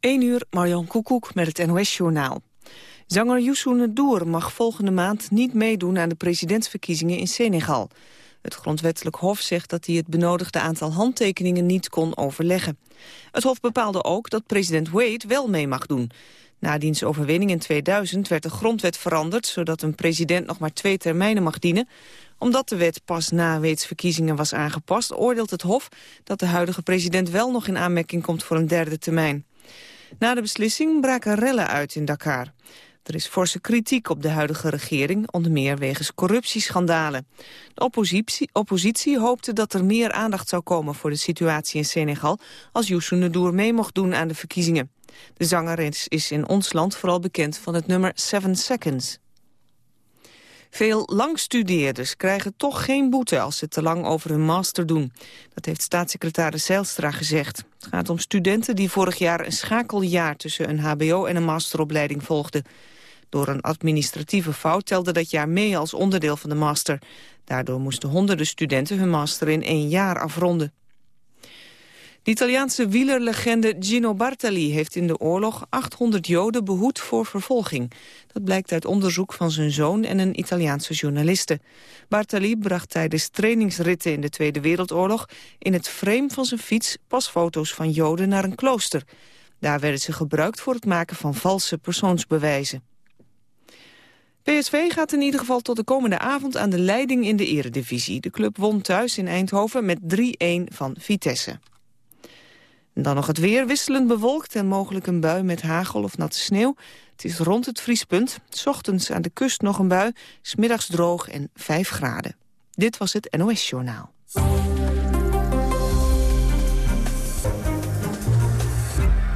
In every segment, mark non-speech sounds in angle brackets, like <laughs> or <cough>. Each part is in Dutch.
1 uur, Marjan Koekoek met het NOS-journaal. Zanger Youssou N'Dour mag volgende maand niet meedoen aan de presidentsverkiezingen in Senegal. Het grondwettelijk hof zegt dat hij het benodigde aantal handtekeningen niet kon overleggen. Het hof bepaalde ook dat president Wade wel mee mag doen. Na diens overwinning in 2000 werd de grondwet veranderd... zodat een president nog maar twee termijnen mag dienen. Omdat de wet pas na Wade's verkiezingen was aangepast... oordeelt het Hof dat de huidige president wel nog in aanmerking komt voor een derde termijn. Na de beslissing braken rellen uit in Dakar. Er is forse kritiek op de huidige regering, onder meer wegens corruptieschandalen. De oppositie, oppositie hoopte dat er meer aandacht zou komen voor de situatie in Senegal... als Youssou N'Dour mee mocht doen aan de verkiezingen. De zanger is in ons land vooral bekend van het nummer Seven Seconds. Veel langstudeerders krijgen toch geen boete als ze te lang over hun master doen. Dat heeft staatssecretaris Zijlstra gezegd. Het gaat om studenten die vorig jaar een schakeljaar tussen een hbo en een masteropleiding volgden. Door een administratieve fout telde dat jaar mee als onderdeel van de master. Daardoor moesten honderden studenten hun master in één jaar afronden. De Italiaanse wielerlegende Gino Bartali heeft in de oorlog 800 Joden behoed voor vervolging. Dat blijkt uit onderzoek van zijn zoon en een Italiaanse journaliste. Bartali bracht tijdens trainingsritten in de Tweede Wereldoorlog in het frame van zijn fiets pasfoto's van Joden naar een klooster. Daar werden ze gebruikt voor het maken van valse persoonsbewijzen. PSV gaat in ieder geval tot de komende avond aan de leiding in de eredivisie. De club won thuis in Eindhoven met 3-1 van Vitesse. Dan nog het weer, wisselend bewolkt en mogelijk een bui met hagel of natte sneeuw. Het is rond het vriespunt. S ochtends aan de kust nog een bui, smiddags droog en 5 graden. Dit was het NOS Journaal.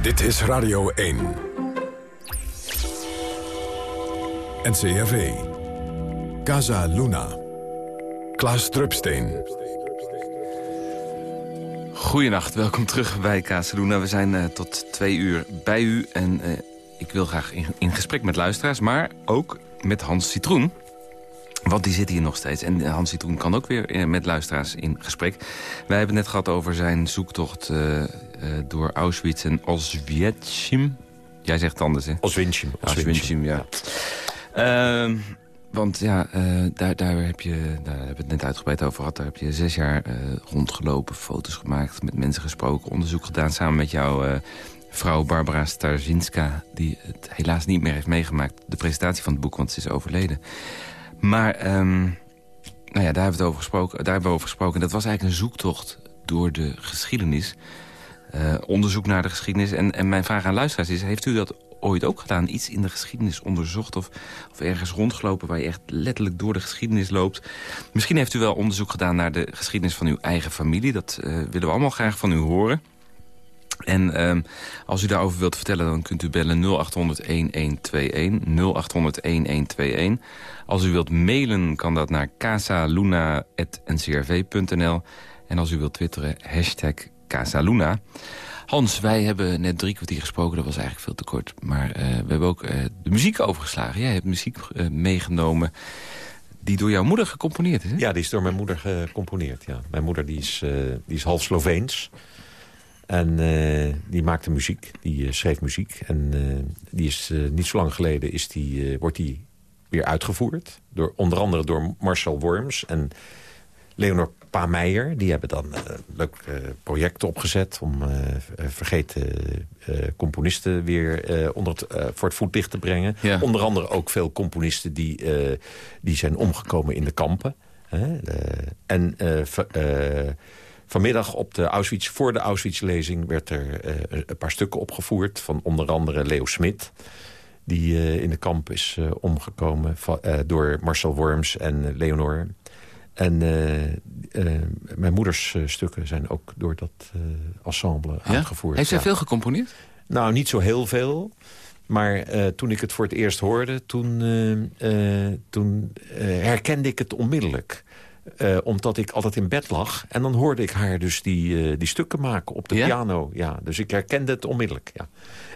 Dit is Radio 1. NCRV. Casa Luna. Klaas Drupsteen. Goedenacht, welkom terug bij Casaluna. We zijn uh, tot twee uur bij u en uh, ik wil graag in, in, gesprek met luisteraars... maar ook met Hans Citroen. Want die zit hier nog steeds. En Hans Citroen kan ook weer uh, met luisteraars in gesprek. Wij hebben net gehad over zijn zoektocht door Auschwitz en Oswiecim. Jij zegt het anders, hè? Oswiecim. Oswiecim, ja. ja. Ehm, want ja, uh, daar, daar, heb je, daar hebben we het net uitgebreid over gehad. Daar heb je zes jaar uh, rondgelopen, foto's gemaakt, met mensen gesproken... onderzoek gedaan samen met jouw uh, vrouw Barbara Starzinska... die het helaas niet meer heeft meegemaakt, de presentatie van het boek... want ze is overleden. Maar um, nou ja, daar hebben, we het over gesproken, daar hebben we over gesproken. Dat was eigenlijk een zoektocht door de geschiedenis... onderzoek naar de geschiedenis. En, en mijn vraag aan luisteraars is, heeft u dat ooit ook gedaan? Iets in de geschiedenis onderzocht of, of ergens rondgelopen... waar je echt letterlijk door de geschiedenis loopt? Misschien heeft u wel onderzoek gedaan naar de geschiedenis van uw eigen familie. Dat uh, willen we allemaal graag van u horen. En uh, als u daarover wilt vertellen, dan kunt u bellen 0800-1121. 0800-1121. Als u wilt mailen, kan dat naar casaluna.ncrv.nl. En als u wilt twitteren, hashtag Casaluna. Hans, wij hebben net drie kwartier gesproken. Dat was eigenlijk veel te kort. Maar uh, we hebben ook uh, de muziek overgeslagen. Jij hebt muziek uh, meegenomen die door jouw moeder gecomponeerd is, hè? Ja, die is door mijn moeder gecomponeerd, ja. Mijn moeder die is, die is half Sloveens. En die maakte muziek, die schreef muziek. En die is niet zo lang geleden is die, wordt die weer uitgevoerd. Door, onder andere door Marcel Worms en Leonor Pa Meijer. Die hebben dan uh, leuk uh, project opgezet om uh, vergeten componisten weer onder het, voor het voetlicht te brengen. Ja. Onder andere ook veel componisten die, die zijn omgekomen in de kampen. en vanmiddag op de Auschwitz, voor de Auschwitz-lezing werd er een paar stukken opgevoerd van onder andere Leo Smit die in de kamp is omgekomen door Marcel Worms en Leonor. En uh, uh, mijn moeders uh, stukken zijn ook door dat ensemble ja? aangevoerd. Heeft zij ja. veel gecomponeerd? Nou, niet zo heel veel. Maar toen ik het voor het eerst hoorde, toen, toen herkende ik het onmiddellijk. omdat ik altijd in bed lag. En dan hoorde ik haar dus die, die stukken maken op de ja? piano. Ja, dus ik herkende het onmiddellijk. Ja.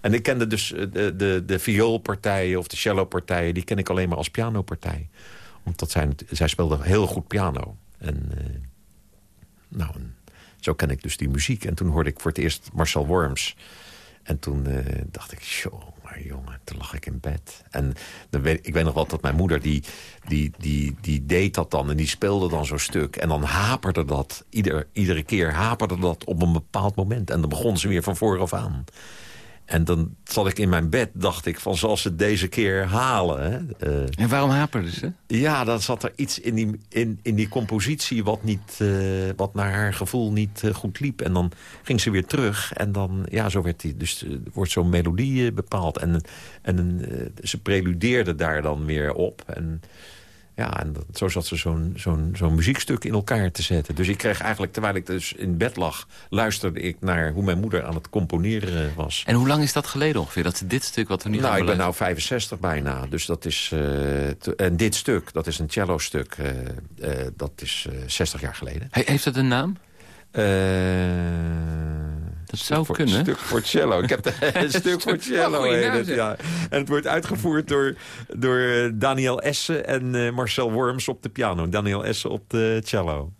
En ik kende dus de, de, de vioolpartijen of de cellopartijen... die ken ik alleen maar als pianopartij omdat zij, zij speelde heel goed piano. En uh, nou, zo ken ik dus die muziek. En toen hoorde ik voor het eerst Marcel Worms En toen uh, dacht ik, joh, maar jongen, toen lag ik in bed. En dan weet, ik weet nog wel dat mijn moeder, die, die, die, die deed dat dan. En die speelde dan zo'n stuk. En dan haperde dat, ieder, iedere keer haperde dat op een bepaald moment. En dan begon ze weer van vooraf aan. En dan zat ik in mijn bed, dacht ik, van zal ze deze keer halen. Hè? Uh, en waarom haperde ze? Ja, dan zat er iets in die, in, in die compositie wat, niet, uh, wat naar haar gevoel niet uh, goed liep. En dan ging ze weer terug. En dan, ja, zo werd die, dus wordt zo'n melodie bepaald. En, en ze preludeerde daar dan weer op. En ja, en zo zat ze zo'n zo'n zo'n muziekstuk in elkaar te zetten. Dus ik kreeg eigenlijk, terwijl ik dus in bed lag... luisterde ik naar hoe mijn moeder aan het componeren was. En hoe lang is dat geleden ongeveer, dat dit stuk wat we nu nou, gaan ik ben nou 65 bijna. Dus dat is... Uh, en dit stuk, dat is een cello-stuk, uh, uh, dat is 60 jaar geleden. He heeft het een naam? Dat zou voor, kunnen. Een stuk voor cello. Ik heb <laughs> een stuk voor cello. Het, ja. En het wordt uitgevoerd door, door Daniel Essen en uh, Marcel Worms op de piano. Daniel Essen op de cello.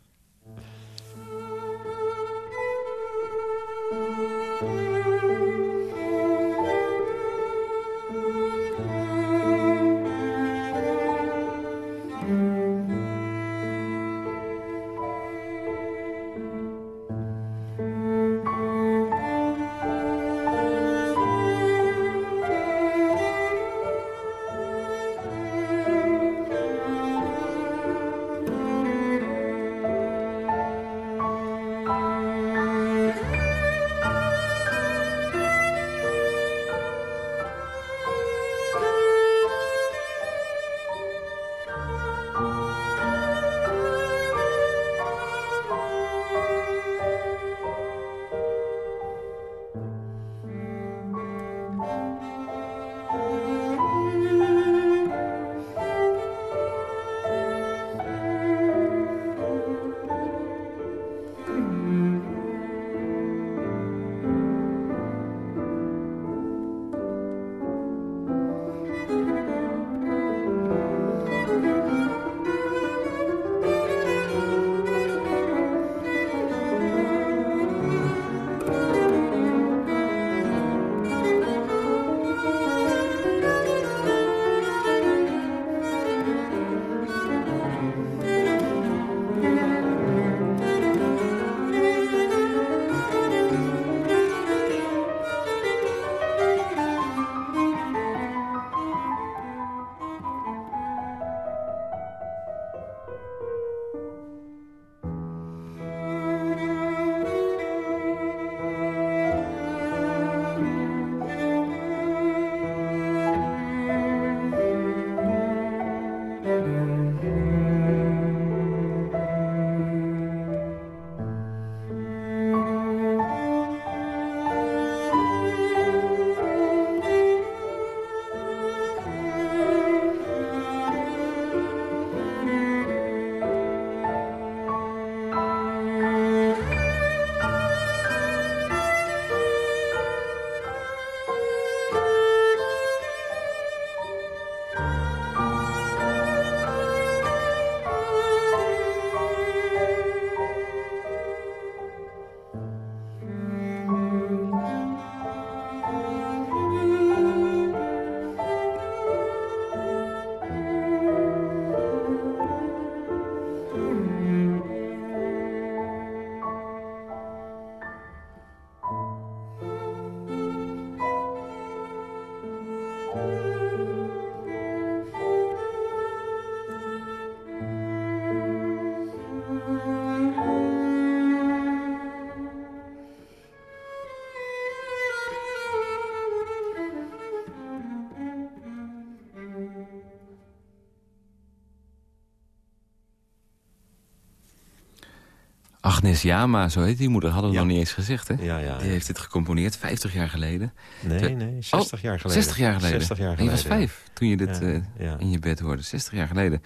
Agnes Jama, zo heet die moeder, hadden we nog niet eens gezegd, hè? Ja, ja, die heeft dit gecomponeerd 50 jaar geleden. Nee, nee, 60 jaar geleden. 60 jaar geleden. 60 jaar geleden. En je was vijf toen je dit uh, in je bed hoorde. 60 jaar geleden.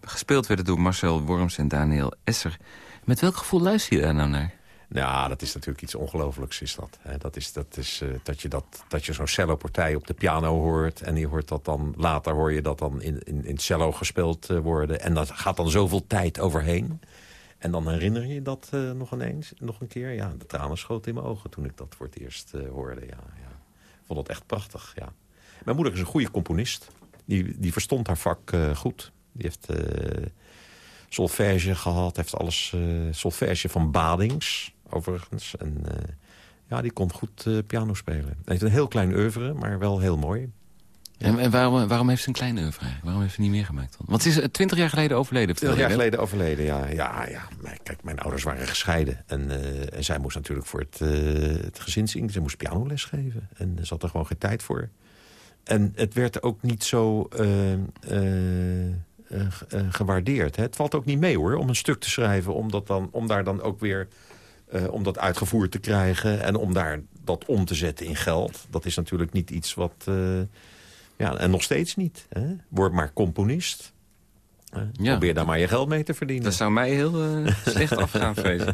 Gespeeld werd het door Marcel Worms en Daniel Esser. Met welk gevoel luister je daar nou naar? Ja, dat is natuurlijk iets ongelooflijks, is dat. Dat is, dat, is uh, dat je, dat, dat je zo'n cello-partij op de piano hoort... en je hoort dat dan, later hoor je dat dan in, in, in cello gespeeld uh, worden... en dat gaat dan zoveel tijd overheen... En dan herinner je dat uh, nog ineens, nog een keer. Ja, de tranen schoten in mijn ogen toen ik dat voor het eerst uh, hoorde. Ja, ja. vond het echt prachtig, ja. Mijn moeder is een goede componist. Die, die verstond haar vak uh, goed. Die heeft solfège gehad, heeft alles solfège van Badings, overigens. En ja, die kon goed piano spelen. Hij heeft een heel klein oeuvre, maar wel heel mooi. En, en waarom, waarom, heeft ze een kleine oeuvre Waarom heeft ze niet meer gemaakt dan? Want ze is twintig jaar geleden overleden. Twintig jaar geleden overleden, ja. ja, ja. Kijk, mijn ouders waren gescheiden. En, uh, en zij moest natuurlijk voor het, uh, het gezin zingen. Ze moest pianoles geven. En ze had er gewoon geen tijd voor. En het werd ook niet zo uh, gewaardeerd. Hè. Het valt ook niet mee hoor, om een stuk te schrijven... om, dat dan, om daar dan ook weer om dat uitgevoerd te krijgen... en om daar dat om te zetten in geld. Dat is natuurlijk niet iets wat... ja, en nog steeds niet. Hè. Word maar componist. Ja. Probeer daar maar je geld mee te verdienen. Dat zou mij heel slecht afgaan, vrees <laughs>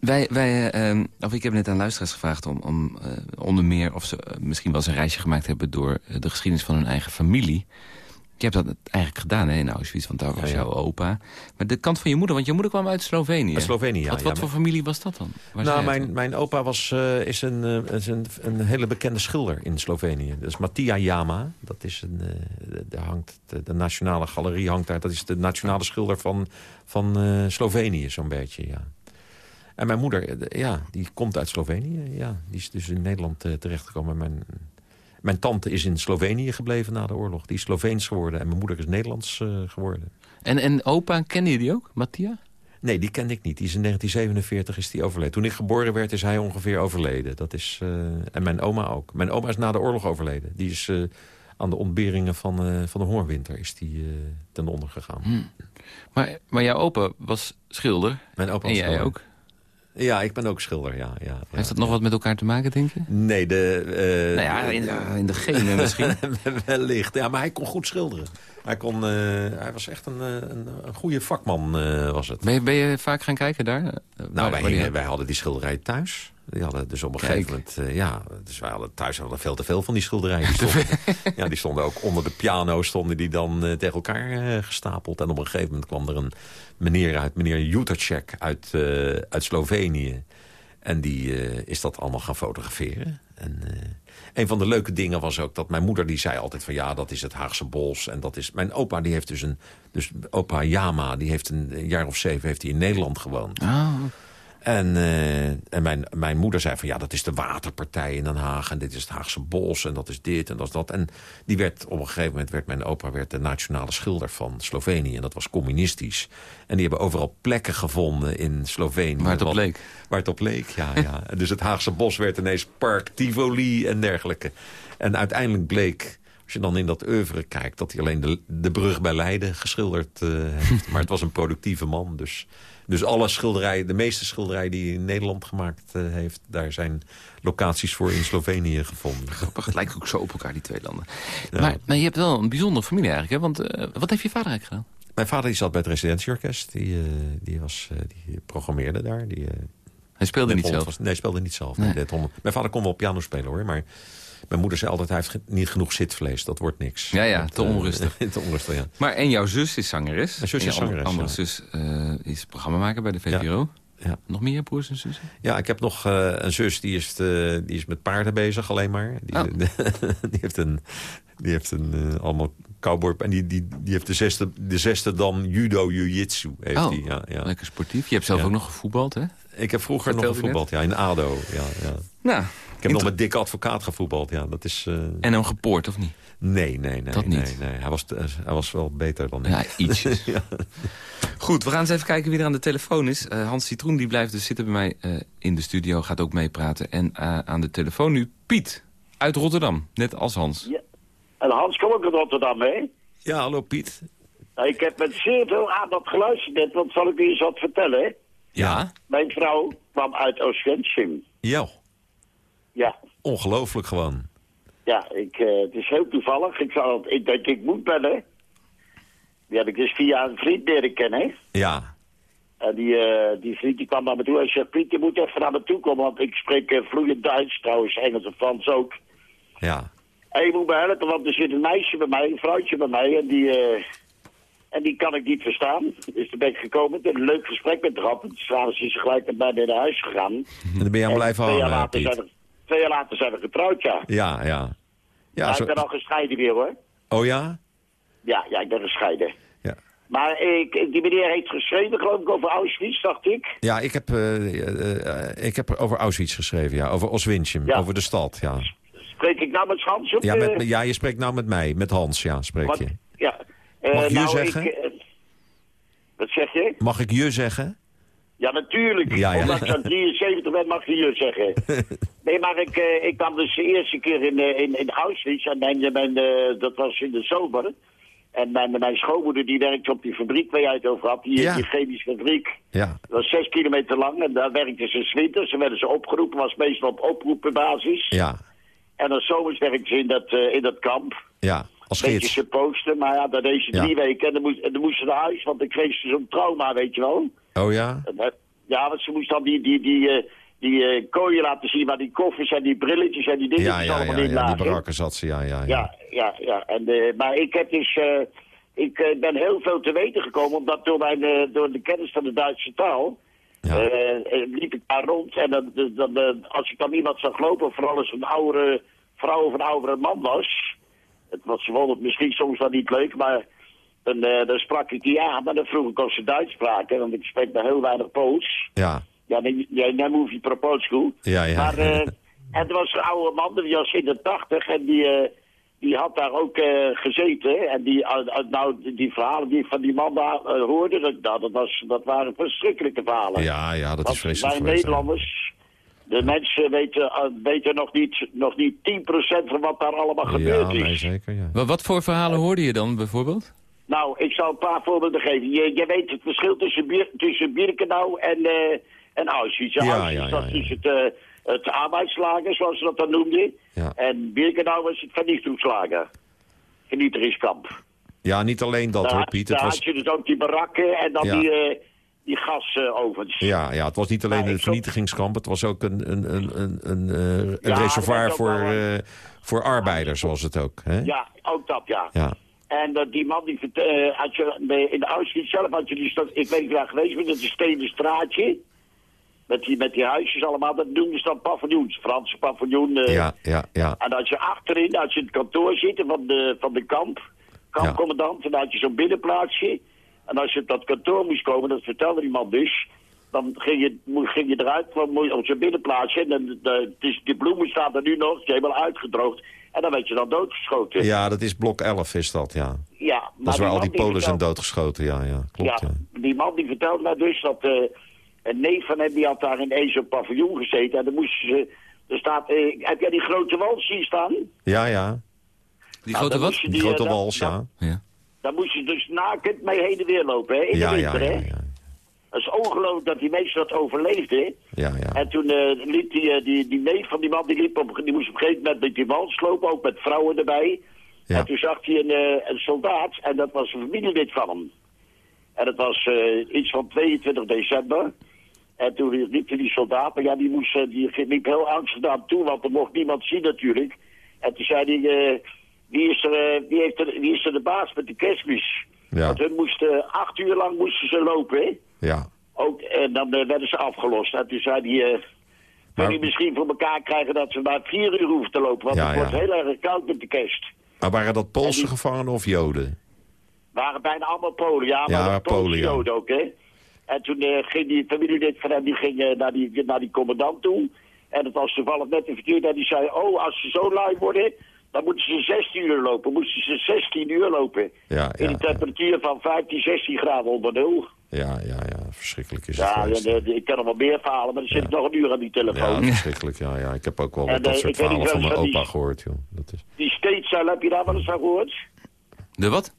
wij, wij uh, of ik heb net aan luisteraars gevraagd om, om uh, onder meer... of ze uh, misschien wel eens een reisje gemaakt hebben... door de geschiedenis van hun eigen familie. Je hebt dat eigenlijk gedaan hè, in Auschwitz, want daar was ja, ja. jouw opa. Maar de kant van je moeder, want je moeder kwam uit Slovenië. Uit Slovenië, ja. Wat, wat voor familie was dat dan? Waar nou, mijn, mijn opa was, is, een, is een, een hele bekende schilder in Slovenië. Dat is Mattia Jama. Dat is een, daar hangt de, de, Nationale Galerie hangt daar. Dat is de nationale schilder van, van Slovenië, zo'n beetje, ja. En mijn moeder, eh, ja, die komt uit Slovenië. Ja, die is dus in Nederland uh, terechtgekomen. Mijn, mijn tante is in Slovenië gebleven na de oorlog. Die is Sloveens geworden en mijn moeder is Nederlands uh, geworden. En, en opa, kende je die ook, Mattia? Nee, die kende ik niet. Die is in 1947 is die overleden. Toen ik geboren werd is hij ongeveer overleden. Dat is, uh, en mijn oma ook. Mijn oma is na de oorlog overleden. Die is uh, aan de ontberingen van, uh, van de hongerwinter is die, ten onder gegaan. Hmm. Maar, maar jouw opa was schilder. Mijn opa en jij schilder. ook? Ja, ik ben ook schilder, ja. ja, ja Heeft dat nog wat met elkaar te maken, denk je? Nee, de... Uh, nou ja, in, de, in de genen misschien. <laughs> Wellicht, ja, maar hij kon goed schilderen. Hij, kon, uh, hij was echt een, een, een goede vakman, uh, was het. Ben je, ben je, vaak gaan kijken daar? nou, wij, hingen, wij hadden die schilderij thuis. Die hadden dus op een Kijk. gegeven moment... Uh, ja, dus wij hadden thuis hadden veel te veel van die schilderijen. Die stonden, <laughs> ja, die stonden ook onder de piano stonden die dan uh, tegen elkaar uh, gestapeld. En op een gegeven moment kwam er een meneer uit, meneer Jutacek uit, uit Slovenië. En die is dat allemaal gaan fotograferen. En een van de leuke dingen was ook dat mijn moeder die zei altijd van... ja, dat is het Haagse Bos. En dat is... Mijn opa die heeft dus een... Dus opa Jama, die heeft een, een jaar of zeven heeft hij in Nederland gewoond. Oh. En, uh, en mijn, mijn moeder zei van ja, dat is de waterpartij in Den Haag. En dit is het Haagse Bos en dat is dit en dat is dat. En die werd op een gegeven moment, werd mijn opa werd de nationale schilder van Slovenië. En dat was communistisch. En die hebben overal plekken gevonden in Slovenië. Waar het op leek. Waar het op leek, ja. ja. <laughs> dus het Haagse Bos werd ineens Park Tivoli en dergelijke. En uiteindelijk bleek als je dan in dat oeuvre kijkt... dat hij alleen de, de brug bij Leiden geschilderd uh, heeft. maar het was een productieve man, dus... Dus alle schilderijen, de meeste schilderijen die hij in Nederland gemaakt uh, heeft... daar zijn locaties voor in Slovenië gevonden. Grappig, het lijkt ook zo op elkaar, die twee landen. Ja. Maar, maar, je hebt wel een bijzondere familie eigenlijk, hè? Want uh, wat heeft je vader eigenlijk gedaan? Mijn vader die zat bij het residentieorkest. Die, uh, die, was, die programmeerde daar. Die, hij speelde niet zelf? Was, nee, speelde niet zelf. Nee. Mijn vader kon wel piano spelen, hoor. Maar mijn moeder zei altijd, hij heeft niet genoeg zitvlees. Dat wordt niks. Ja, ja, te onrustig. <laughs> te onrustig, ja. Maar en jouw zus is zangeres. Mijn zus is zangeres, andere ja. zus uh, is programmamaker bij de VPRO. Ja. Ja. Nog meer broers en zussen? Ja, ik heb nog uh, een zus die is, uh, die is met paarden bezig alleen maar. Die, oh. <laughs> die heeft een, die heeft een uh, allemaal cowboy... En die, die, die heeft de zesde, de zesde dan judo jiu-jitsu. Oh, die, ja, ja. lekker sportief. Je hebt zelf ook nog gevoetbald, hè? Ik heb vroeger nog gevoetbald, ja, in ADO. Ja, ja. Nou, ik heb nog met dikke advocaat gevoetbald, ja. Dat is, uh... En hem gepoord, of niet? Nee, nee, nee. Dat nee, niet? Nee, Hij, was, hij was wel beter dan ik. Ja, ietsjes. <laughs> ja. Goed, we gaan eens even kijken wie er aan de telefoon is. Uh, Hans Citroen die blijft dus zitten bij mij uh, in de studio, gaat ook meepraten. En uh, aan de telefoon nu Piet uit Rotterdam, net als Hans. Ja. En Hans, kom ook uit Rotterdam mee? Ja, hallo Piet. Nou, ik heb met zeer veel aandacht geluisterd net, want zal ik u eens wat vertellen? Ja. Mijn vrouw kwam uit Oostwensing. Ja. Ja. Ongelooflijk gewoon. Ja, ik, uh, het is heel toevallig. Ik, zal, ik denk, ik moet bellen. Die heb ik dus via een vriend leren kennen. Ja. En die, uh, die vriend die kwam naar me toe en zei... Piet, je moet even naar me toe komen, want ik spreek uh, vloeiend Duits trouwens, Engels en Frans ook. Ja. En je moet me helpen, want er zit een meisje bij mij, een vrouwtje bij mij... en die, uh, en die kan ik niet verstaan. Dus toen ben ik gekomen, ik heb een leuk gesprek met gehad. En toen is ze gelijk naar mij naar huis gegaan. En dan ben je aan blijven hangen. Twee jaar later zijn we getrouwd, ja. Ja, ja. Ja, maar zo... ik ben al gescheiden weer, hoor. Oh ja? Ja, ja, ik ben gescheiden. Ja. Maar ik, die meneer heeft geschreven, geloof ik, over Auschwitz, dacht ik. Ja, ik heb, eh, eh, ik heb over Auschwitz geschreven, ja. Over Oswinchem, Ja. over de stad, ja. Spreek ik nou met Hans? Of, Ja, met, ja, je spreekt nou met mij, met Hans, ja, spreek wat- je. Eh, Mag ik je nou, zeggen? Ik, eh, wat zeg je? Mag ik je zeggen? Ja, natuurlijk. Ja, ja. Omdat ik zo'n 73 ben, mag je je zeggen. <laughs> nee, maar ik, eh, ik kwam dus de eerste keer in, eh, in, in Auschwitz. En mijn, mijn, eh, dat was in de zomer. En mijn, mijn schoonmoeder die werkte op die fabriek waar jij het over had. Die, Ja. die chemische fabriek. Ja, Dat was zes kilometer lang. En daar werkte ze winters. Ze werden ze opgeroepen. was meestal op oproepenbasis. ja, En dan zomers werkte ze in dat, eh, in dat kamp. ja. Als Beetje ze posten. Maar ja, dat deed ze drie weken. En dan, moest, en dan moest ze naar huis. Want dan kreeg ze zo'n trauma, weet je wel. Oh ja? Ja, want ze moest dan die, die, die, eh, die eh, kooien laten zien waar die koffers en die brilletjes en die dingen Ja, ja, allemaal ja, in ja. Die barakken zat ze, ja, ja, ja. Ja, ja, ja. En, eh, maar ik heb dus... ik ben heel veel te weten gekomen, omdat door, mijn, door de kennis van de Duitse taal... Ja. liep ik daar rond en dan, dan, dan, als ik dan iemand zag lopen, vooral als een oudere vrouw of een oudere man was... Het was bijvoorbeeld misschien soms wel niet leuk, maar dan, eh, dan sprak ik die aan. Maar dan vroeg ik of ze Duits spraken, want ik spreek maar heel weinig Pools. Ja, Ja, nee, nee, hoef je ja, ja. Maar, eh, <laughs> en er was een oude man, die was in de tachtig en die, eh, die had daar ook gezeten. En die, nou, die, verhalen die ik van die man daar hoorde, dat, nou, dat, was, dat waren verschrikkelijke verhalen. ja, ja, dat is vreselijk wij. Nederlanders, de mensen weten, eh, weten nog, niet, nog niet 10% van wat daar allemaal Ja, gebeurd is. nee, zeker, ja. Wat, wat voor verhalen hoorde je dan bijvoorbeeld? Nou, ik zal een paar voorbeelden geven. Je, je weet het verschil tussen, Bir tussen Birkenau en, eh en Auschwitz. Ja, Auschwitz, ja, ja, dat ja. is het, eh, het arbeidslager, zoals ze dat dan noemden. Ja. En Birkenau was het vernietigingsslager. Vernietigingskamp. Ja, niet alleen dat daar hoor, Piet. Het daar was, had je dus ook die barakken en dan Ja. die, eh, die gasovens. ja, ja, het was niet alleen Ja, een vernietigingskamp. Het was ook een, een, een, een, een, eh, een Ja, reservoir voor, eh, voor arbeiders, zoals het ook. Hè? Ja, ook dat, ja. Ja. En dat die man die eh, had je, in Auschwitz zelf had je die stad, ik weet niet waar geweest bent, dat is een stenen straatje. Met die, met die huisjes allemaal, dat noemden ze dan paviljoens, Franse paviljoen. eh. Ja, ja, ja. En als je achterin, als je in het kantoor zit van de, van de kamp, kampcommandant, dan had je zo'n binnenplaatsje. En als je op dat kantoor moest komen, dat vertelde die man dus, dan ging je, ging je eruit van, op zo'n binnenplaatsje. En de, het is, die bloemen staan er nu nog, die zijn helemaal uitgedroogd. En dan werd je dan doodgeschoten. Ja, dat is blok 11 is dat, ja. Ja, Dat is maar waar al die Polen zijn doodgeschoten, ja, ja. Klopt, ja, ja. die man die vertelde mij dus dat eh, een neef van hem die had daar in een zo'n paviljoen gezeten. En dan moesten ze, er staat, eh, heb jij die grote wals zien staan? Ja, ja. Die Nou, grote wat? Die eh, grote dan- wals, dan- ja. Ja. Daar moest je dus nakend mee heen en weer lopen, hè? In Ja, de ja, winter, ja, hè? ja. Dat is ongelooflijk dat die mensen dat overleefden. Ja, ja. En toen eh, liep die, eh, die, die neef van die man, die, liep op, die moest op een gegeven moment met die wals lopen, ook met vrouwen erbij. Ja. En toen zag hij een, eh, een soldaat en dat was een familielid van hem. En dat was iets van 22 december. En toen liep hij die soldaat, maar ja, die, moest, die liep heel angstig toe, want er mocht niemand zien natuurlijk. En toen zei hij, eh, wie, is er, eh, wie, heeft er, wie is er de baas met de kerstmis? Ja. Want hun moesten, acht uur lang moesten ze lopen, hè? Ja. Ook, en dan eh, werden ze afgelost. En toen zei hij, eh Maar- misschien voor elkaar krijgen dat ze maar vier uur hoeven te lopen? Want Ja, het ja. wordt heel erg koud met de kerst. Maar waren dat Poolse En die- gevangenen of Joden? waren bijna allemaal Polen, ja, maar Ja, dat Polen. Joden ook, hè. En toen eh, ging die familielid van hem, die ging eh, naar, die, naar die commandant toe. En het was toevallig net een verkeerd en die zei, oh, als ze zo lui worden, dan moeten ze 16 uur lopen. Moesten ze 16 uur lopen. Ja, In een temperatuur van 15, 16 graden onder nul. Ja, ja, ja. Verschrikkelijk is het Ja, eh, ik ken nog wel meer verhalen, maar er zit Ja. nog een uur aan die telefoon. Ja, verschrikkelijk. Ja, ja. Ik heb ook wel En, wat dat eh, soort verhalen van mijn opa die- gehoord, joh. Dat is... Die steetcellen, heb je daar wel eens van gehoord? De wat?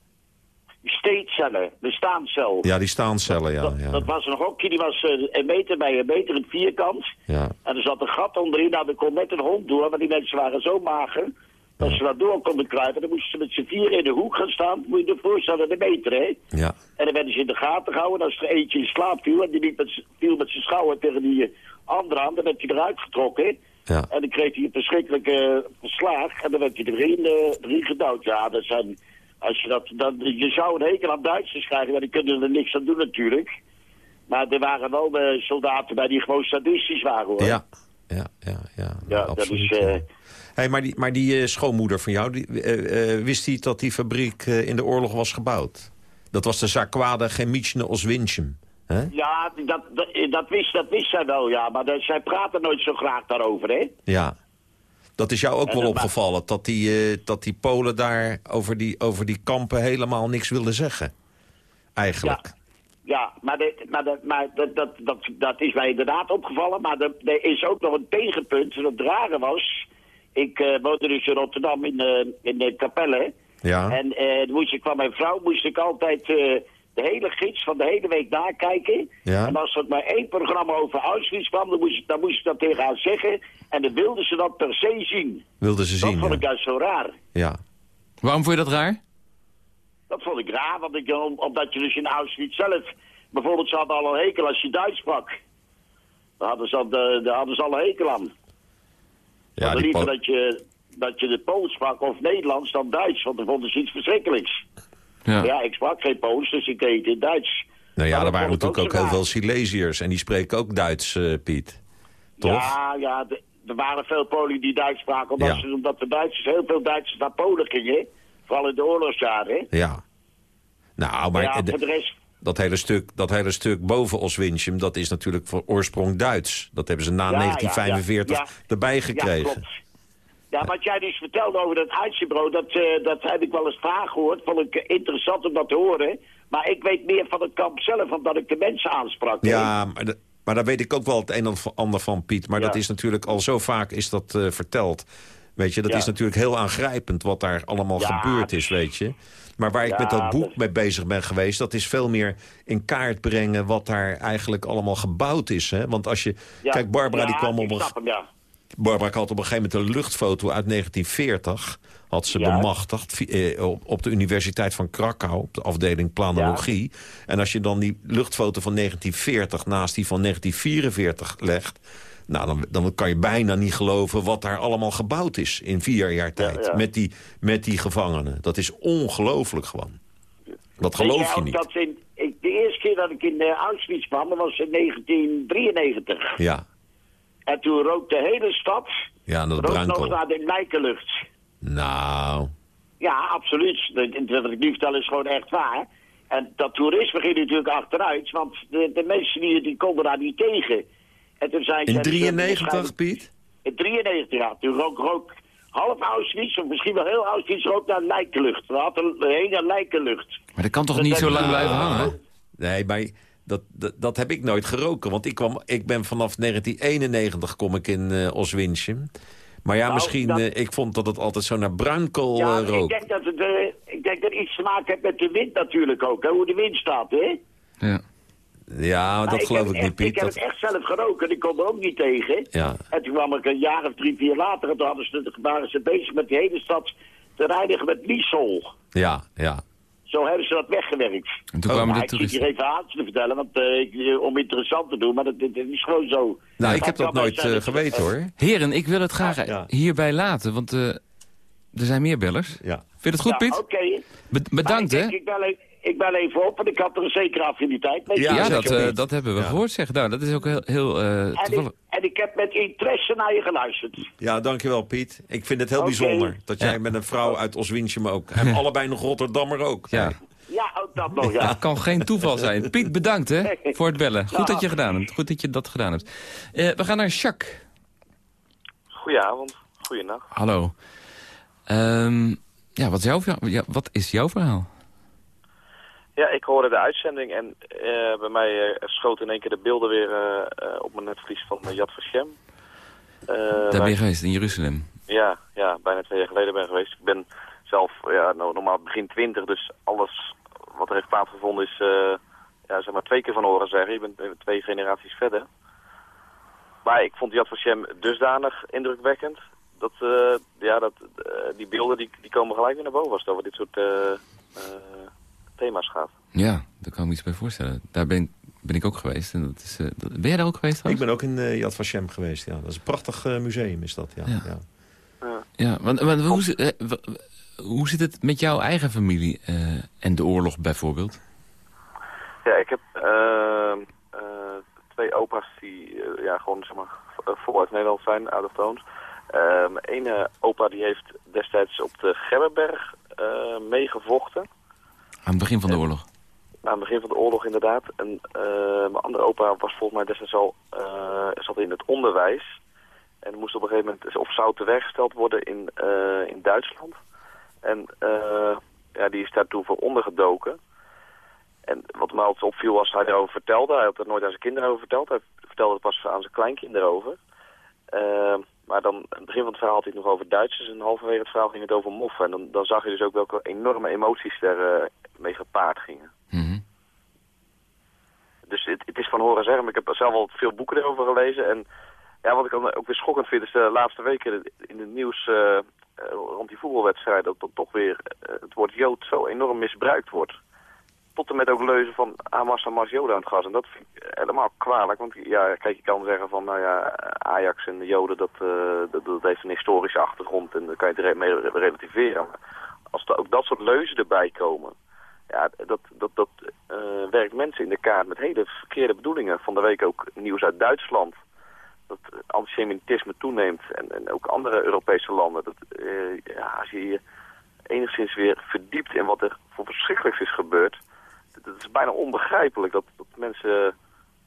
Die steetcellen, de staancel. Ja, die staancellen, ja. dat, ja. dat was een hokje, die was eh, een meter bij een meter in het vierkant. ja. En er zat een gat onderin, nou, er kon net een hond door, maar die mensen waren zo mager... dat ze daar door konden kruipen. Dan moesten ze met z'n vier in de hoek gaan staan. Moet je je voorstellen, de meter, hè? ja. En dan werden ze in de gaten gehouden. En als er eentje in slaap viel, en die liep met viel met zijn schouder tegen die eh, andere aan... dan werd hij eruit getrokken. Ja. En dan kreeg hij een verschrikkelijke eh, verslaag. En dan werd hij erin, eh erin gedouwd. Ja, dat zijn... Als je, dat, dan, je zou een hekel aan Duitsers krijgen, maar die kunnen er niks aan doen natuurlijk. Maar er waren wel soldaten bij die gewoon sadistisch waren hoor. Ja. ja, ja, ja, Ja, absoluut. dat is... ja. Hey, maar die, maar die eh, schoonmoeder van jou, die, eh, eh, wist hij dat die fabriek in de oorlog was gebouwd? Dat was de Zakwade Chemiczne Oswinchem. hè? ja, dat, dat, dat, wist, dat wist zij wel, ja. Maar dat, zij praten nooit zo graag daarover, hè? Ja. Dat is jou ook En wel dat- opgevallen, dat die, dat die Polen daar over die, over die kampen helemaal niks wilden zeggen. Eigenlijk. Ja, maar, de, maar, de, maar dat, dat, dat, dat is mij inderdaad opgevallen. Maar er, er is ook nog een tegenpunt. Dat het rare was... Ik eh, woonde dus in Rotterdam in, de in de Capelle. Ja. En eh, moest ik van mijn vrouw moest ik altijd eh, de hele gids van de hele week nakijken. Ja. En als er maar één programma over Auschwitz kwam, dan moest, ik- dan moest ik dat tegen haar zeggen. En dan wilden ze dat per se zien. Wilden ze Dat zien, vond ja. ik juist zo raar. ja. Waarom vond je dat raar? Dat vond ik raar, want ik, om- omdat je dus in Auschwitz zelf... Bijvoorbeeld, ze hadden al een hekel als je Duits sprak. Daar hadden ze al, de, daar hadden ze al een hekel aan. Ja, die liever dat je, dat je de Pools sprak of Nederlands dan Duits, want dan vonden ze iets verschrikkelijks. Ja. Ja, ik sprak geen Pools, dus ik deed het in Duits. nou ja, er waren vond natuurlijk ook heel veel Silesiërs. En die spreken ook Duits, eh, Piet. Toch? Ja, ja, de- er waren veel Polen die Duits spraken, omdat, Ja. ze, omdat de Duitsers, heel veel Duitsers naar Polen gingen. Vooral in de oorlogsjaren. Ja. Nou, maar ja, de- voor de rest... dat, hele stuk, dat hele stuk boven Oswinchem... dat is natuurlijk van oorsprong Duits. Dat hebben ze na Ja, ja, 1945 ja, ja. erbij gekregen. Ja, wat jij dus vertelde over dat uitzendbureau, dat, eh, dat heb ik wel eens vaak gehoord. Vond ik interessant om dat te horen. Maar ik weet meer van het kamp zelf, omdat ik de mensen aansprak. Ja, maar, de- maar daar weet ik ook wel het een of ander van, Piet. Maar dat is natuurlijk al zo vaak is dat eh, verteld. Weet je, dat Ja. is natuurlijk heel aangrijpend wat daar allemaal Ja, gebeurd is, weet je. Maar waar ik Ja, met dat boek mee bezig ben geweest... dat is veel meer in kaart brengen wat daar eigenlijk allemaal gebouwd is. Hè? Want als je... Kijk, Barbara die kwam op een... hem. Barbara had op een gegeven moment een luchtfoto uit 1940... had ze bemachtigd eh, op, op de Universiteit van Krakau... op de afdeling planologie. En als je dan die luchtfoto van 1940 naast die van 1944 legt... Nou, dan, dan kan je bijna niet geloven wat daar allemaal gebouwd is in vier jaar tijd. ja. Met, die, met die gevangenen. Dat is ongelooflijk gewoon. Dat geloof je niet. Dat in, ik, de eerste keer dat ik in eh, Auschwitz kwam, dat was in 1993. Ja, En toen rook de hele stad ja en dat nog naar de lijkenlucht. Nou, Ja, absoluut. Wat ik nu vertel is gewoon echt waar. En dat toerisme ging natuurlijk achteruit, want de, de mensen die, die konden daar niet tegen. En toen zei in zij- 93, Piet? In 93, ja. Toen rook, rook half Auschwitz, of misschien wel heel Auschwitz, rook naar lijkenlucht. We hadden een hele lijkenlucht. Maar dat kan toch Dat niet zo ik- lang blijven hangen? Nee, maar dat, dat, dat heb ik nooit geroken. Want ik, kwam, ik ben vanaf 1991 kom ik in Oswinchem. Maar ja, Nou, misschien, dat- eh, ik vond dat het altijd zo naar bruinkool Ja, eh, ik rook. denk dat het, ik denk dat het iets te maken heeft met de wind natuurlijk ook, hè, hoe de wind staat, hè. Ja. Ja, Maar dat geloof ik niet, Piet. Ik heb Dat, het echt zelf geroken, ik kon er ook niet tegen. ja, En toen kwam ik een jaar of drie, vier later, en toen hadden ze, waren ze bezig met die hele stad te reinigen met Lysol. ja, ja. Zo hebben ze dat weggewerkt. En toen Oh, kwamen Maar de ik zit hier toeristen. even aan te vertellen, want, ik, eh, om interessant te doen, maar dat, dat- dat is gewoon zo. Nou, ik heb dat nooit eh, geweten, hoor. Heren, ik wil het graag Ja. hierbij laten, want eh, er zijn meer bellers. Ja. Vind je het goed, Ja, Piet? Oké. Be- bedankt, hè? Ik, bel even, op, want ik had er een zekere affiniteit mee. Ja, Ja, dat, eh, dat hebben we Ja. gehoord, zeg. Nou, dat is ook heel, heel eh, en, toevallig. ik, en ik heb met interesse naar je geluisterd. Ja, dankjewel, Piet. Ik vind het heel bijzonder dat jij Ja. met een vrouw uit Oswinchem ook... en allebei nog Rotterdammer ook. Ja. Ja, ook dat nog, ja. Het kan geen toeval zijn. Piet, bedankt hè, voor het bellen. Goed dat je, gedaan hebt. Goed dat, je dat gedaan hebt. Eh, we gaan naar Jacques. Goedenavond, goeienacht. Hallo. Ehm, ja, wat is, jouw, ja, wat is jouw verhaal? Ja, ik hoorde de uitzending en eh, bij mij eh, schoten in één keer de beelden weer eh, op mijn netvlies van Yad Vashem. Daar ben je ik- geweest, in Jeruzalem. Ja, ja, bijna twee jaar geleden ben geweest. Ik ben zelf ja, nou, normaal begin twintig, dus alles wat er heeft plaatsgevonden is ja, zeg maar twee keer van horen zeggen. Je bent eh, twee generaties verder. Maar ik vond Yad Vashem dusdanig indrukwekkend. Dat, ja, dat, die beelden die, die komen gelijk weer naar boven als het over dit soort thema's gaat. Ja, daar kan ik me iets bij voorstellen. Daar ben, ben ik ook geweest. En dat is, eh, dat- ben jij daar ook geweest Ik ben ook in eh, Yad Vashem geweest, ja. Dat is een prachtig eh, museum, is dat, ja. Ja. ja. Ja, want, want hoe, hoe zit het met jouw eigen familie eh, en de oorlog bijvoorbeeld? Ja, ik heb twee opa's die ja, gewoon zeg maar, vol uit Nederland zijn, out of tones. Mijn ene opa die heeft destijds op de Gebberberg meegevochten. Aan het begin van de oorlog? aan het begin van de oorlog inderdaad. En mijn andere opa was volgens mij destijds al zat in het onderwijs. En moest op een gegeven moment, of zou tewerkgesteld worden in, in Duitsland. En ja, die is daar toen voor ondergedoken. En wat me altijd opviel was hij erover vertelde. Hij had er nooit aan zijn kinderen over verteld. Hij vertelde het pas aan zijn kleinkinderen over. Maar dan, aan het begin van het verhaal had hij het nog over Duitsers. En halverwege het verhaal ging het over moffen. En dan, dan zag je dus ook welke enorme emoties er uh, mee gepaard gingen. Mm Dus het, het, is van horen zeggen. Maar ik heb zelf al veel boeken erover gelezen. En ja, wat ik dan ook weer schokkend vind is de laatste weken in het nieuws uh, rond die voetbalwedstrijd. Dat dan toch weer het woord Jood zo enorm misbruikt wordt tot en met ook leuzen van Hamas en Joden aan het gas. En dat vind ik helemaal kwalijk. Want ja, kijk, je kan zeggen van, nou ja, Ajax en de Joden, dat, uh, dat, heeft een historische achtergrond. En dan kan je het mee relativeren. Maar als er ook dat soort leuzen erbij komen, ja, dat, dat, dat uh, werkt mensen in de kaart met hele verkeerde bedoelingen. Van de week ook nieuws uit Duitsland. Dat antisemitisme toeneemt. En, en ook andere Europese landen. Dat, uh, ja, als je je enigszins weer verdiept in wat er voor verschrikkelijks is gebeurd het is bijna onbegrijpelijk dat, dat mensen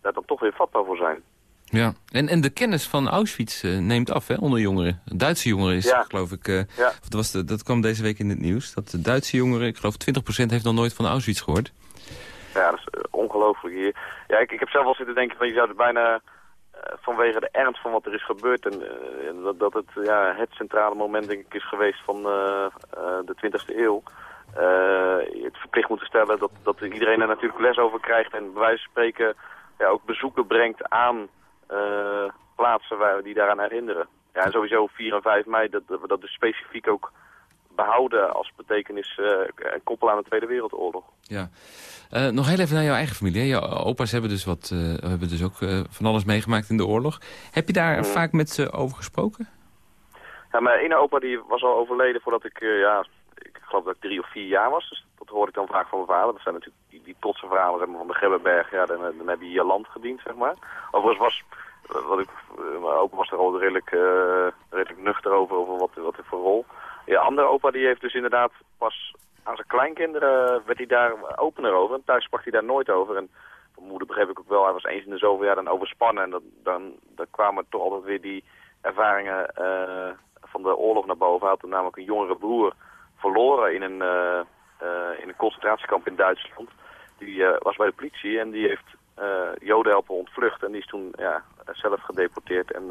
daar dan toch weer vatbaar voor zijn. Ja, en, en de kennis van Auschwitz uh, neemt af hè, onder jongeren. Duitse jongeren is, geloof ik, uh, ja. dat, was de, dat kwam deze week in het nieuws. Dat de Duitse jongeren, ik geloof 20% heeft nog nooit van Auschwitz gehoord. Ja, dat is uh, ongelooflijk hier. Ja, ik, ik heb zelf al zitten denken van je zou er bijna vanwege de ernst van wat er is gebeurd... en dat, dat het ja, het centrale moment denk ik is geweest van de 20e eeuw... Uh, het verplicht moeten stellen dat, dat iedereen er natuurlijk les over krijgt en bij wijze van spreken ja, ook bezoeken brengt aan uh, plaatsen waar, die daaraan herinneren. Ja, en sowieso 4 en 5 mei, dat, dat we dat dus specifiek ook behouden als betekenis uh, en koppel aan de Tweede Wereldoorlog. Ja. Uh, nog heel even naar jouw eigen familie. Hè? Jouw opa's hebben dus, wat, uh, hebben dus ook van alles meegemaakt in de oorlog. Heb je daar mm. vaak met ze over gesproken? Ja, mijn ene opa die was al overleden voordat ik ja, geloof dat ik drie of vier jaar was. Dus dat hoorde ik dan vaak van mijn vader. Dat zijn natuurlijk die, trotse verhalen van de Gebbenberg. Ja, dan, dan heb je je land gediend, zeg maar. Overigens was, wat ik, mijn opa was er al redelijk, uh, redelijk nuchter over, over wat, wat voor rol. Ja, andere opa die heeft dus inderdaad pas aan zijn kleinkinderen werd hij daar opener over. En thuis sprak hij daar nooit over. En mijn moeder begreep ik ook wel, hij was eens in de zoveel jaar dan overspannen. En dan, dan, kwamen toch altijd weer die ervaringen van de oorlog naar boven. Had namelijk een jongere broer verloren in een, uh, uh, in een concentratiekamp in Duitsland. Die uh, was bij de politie en die heeft Joden helpen ontvluchten. En die is toen ja, zelf gedeporteerd en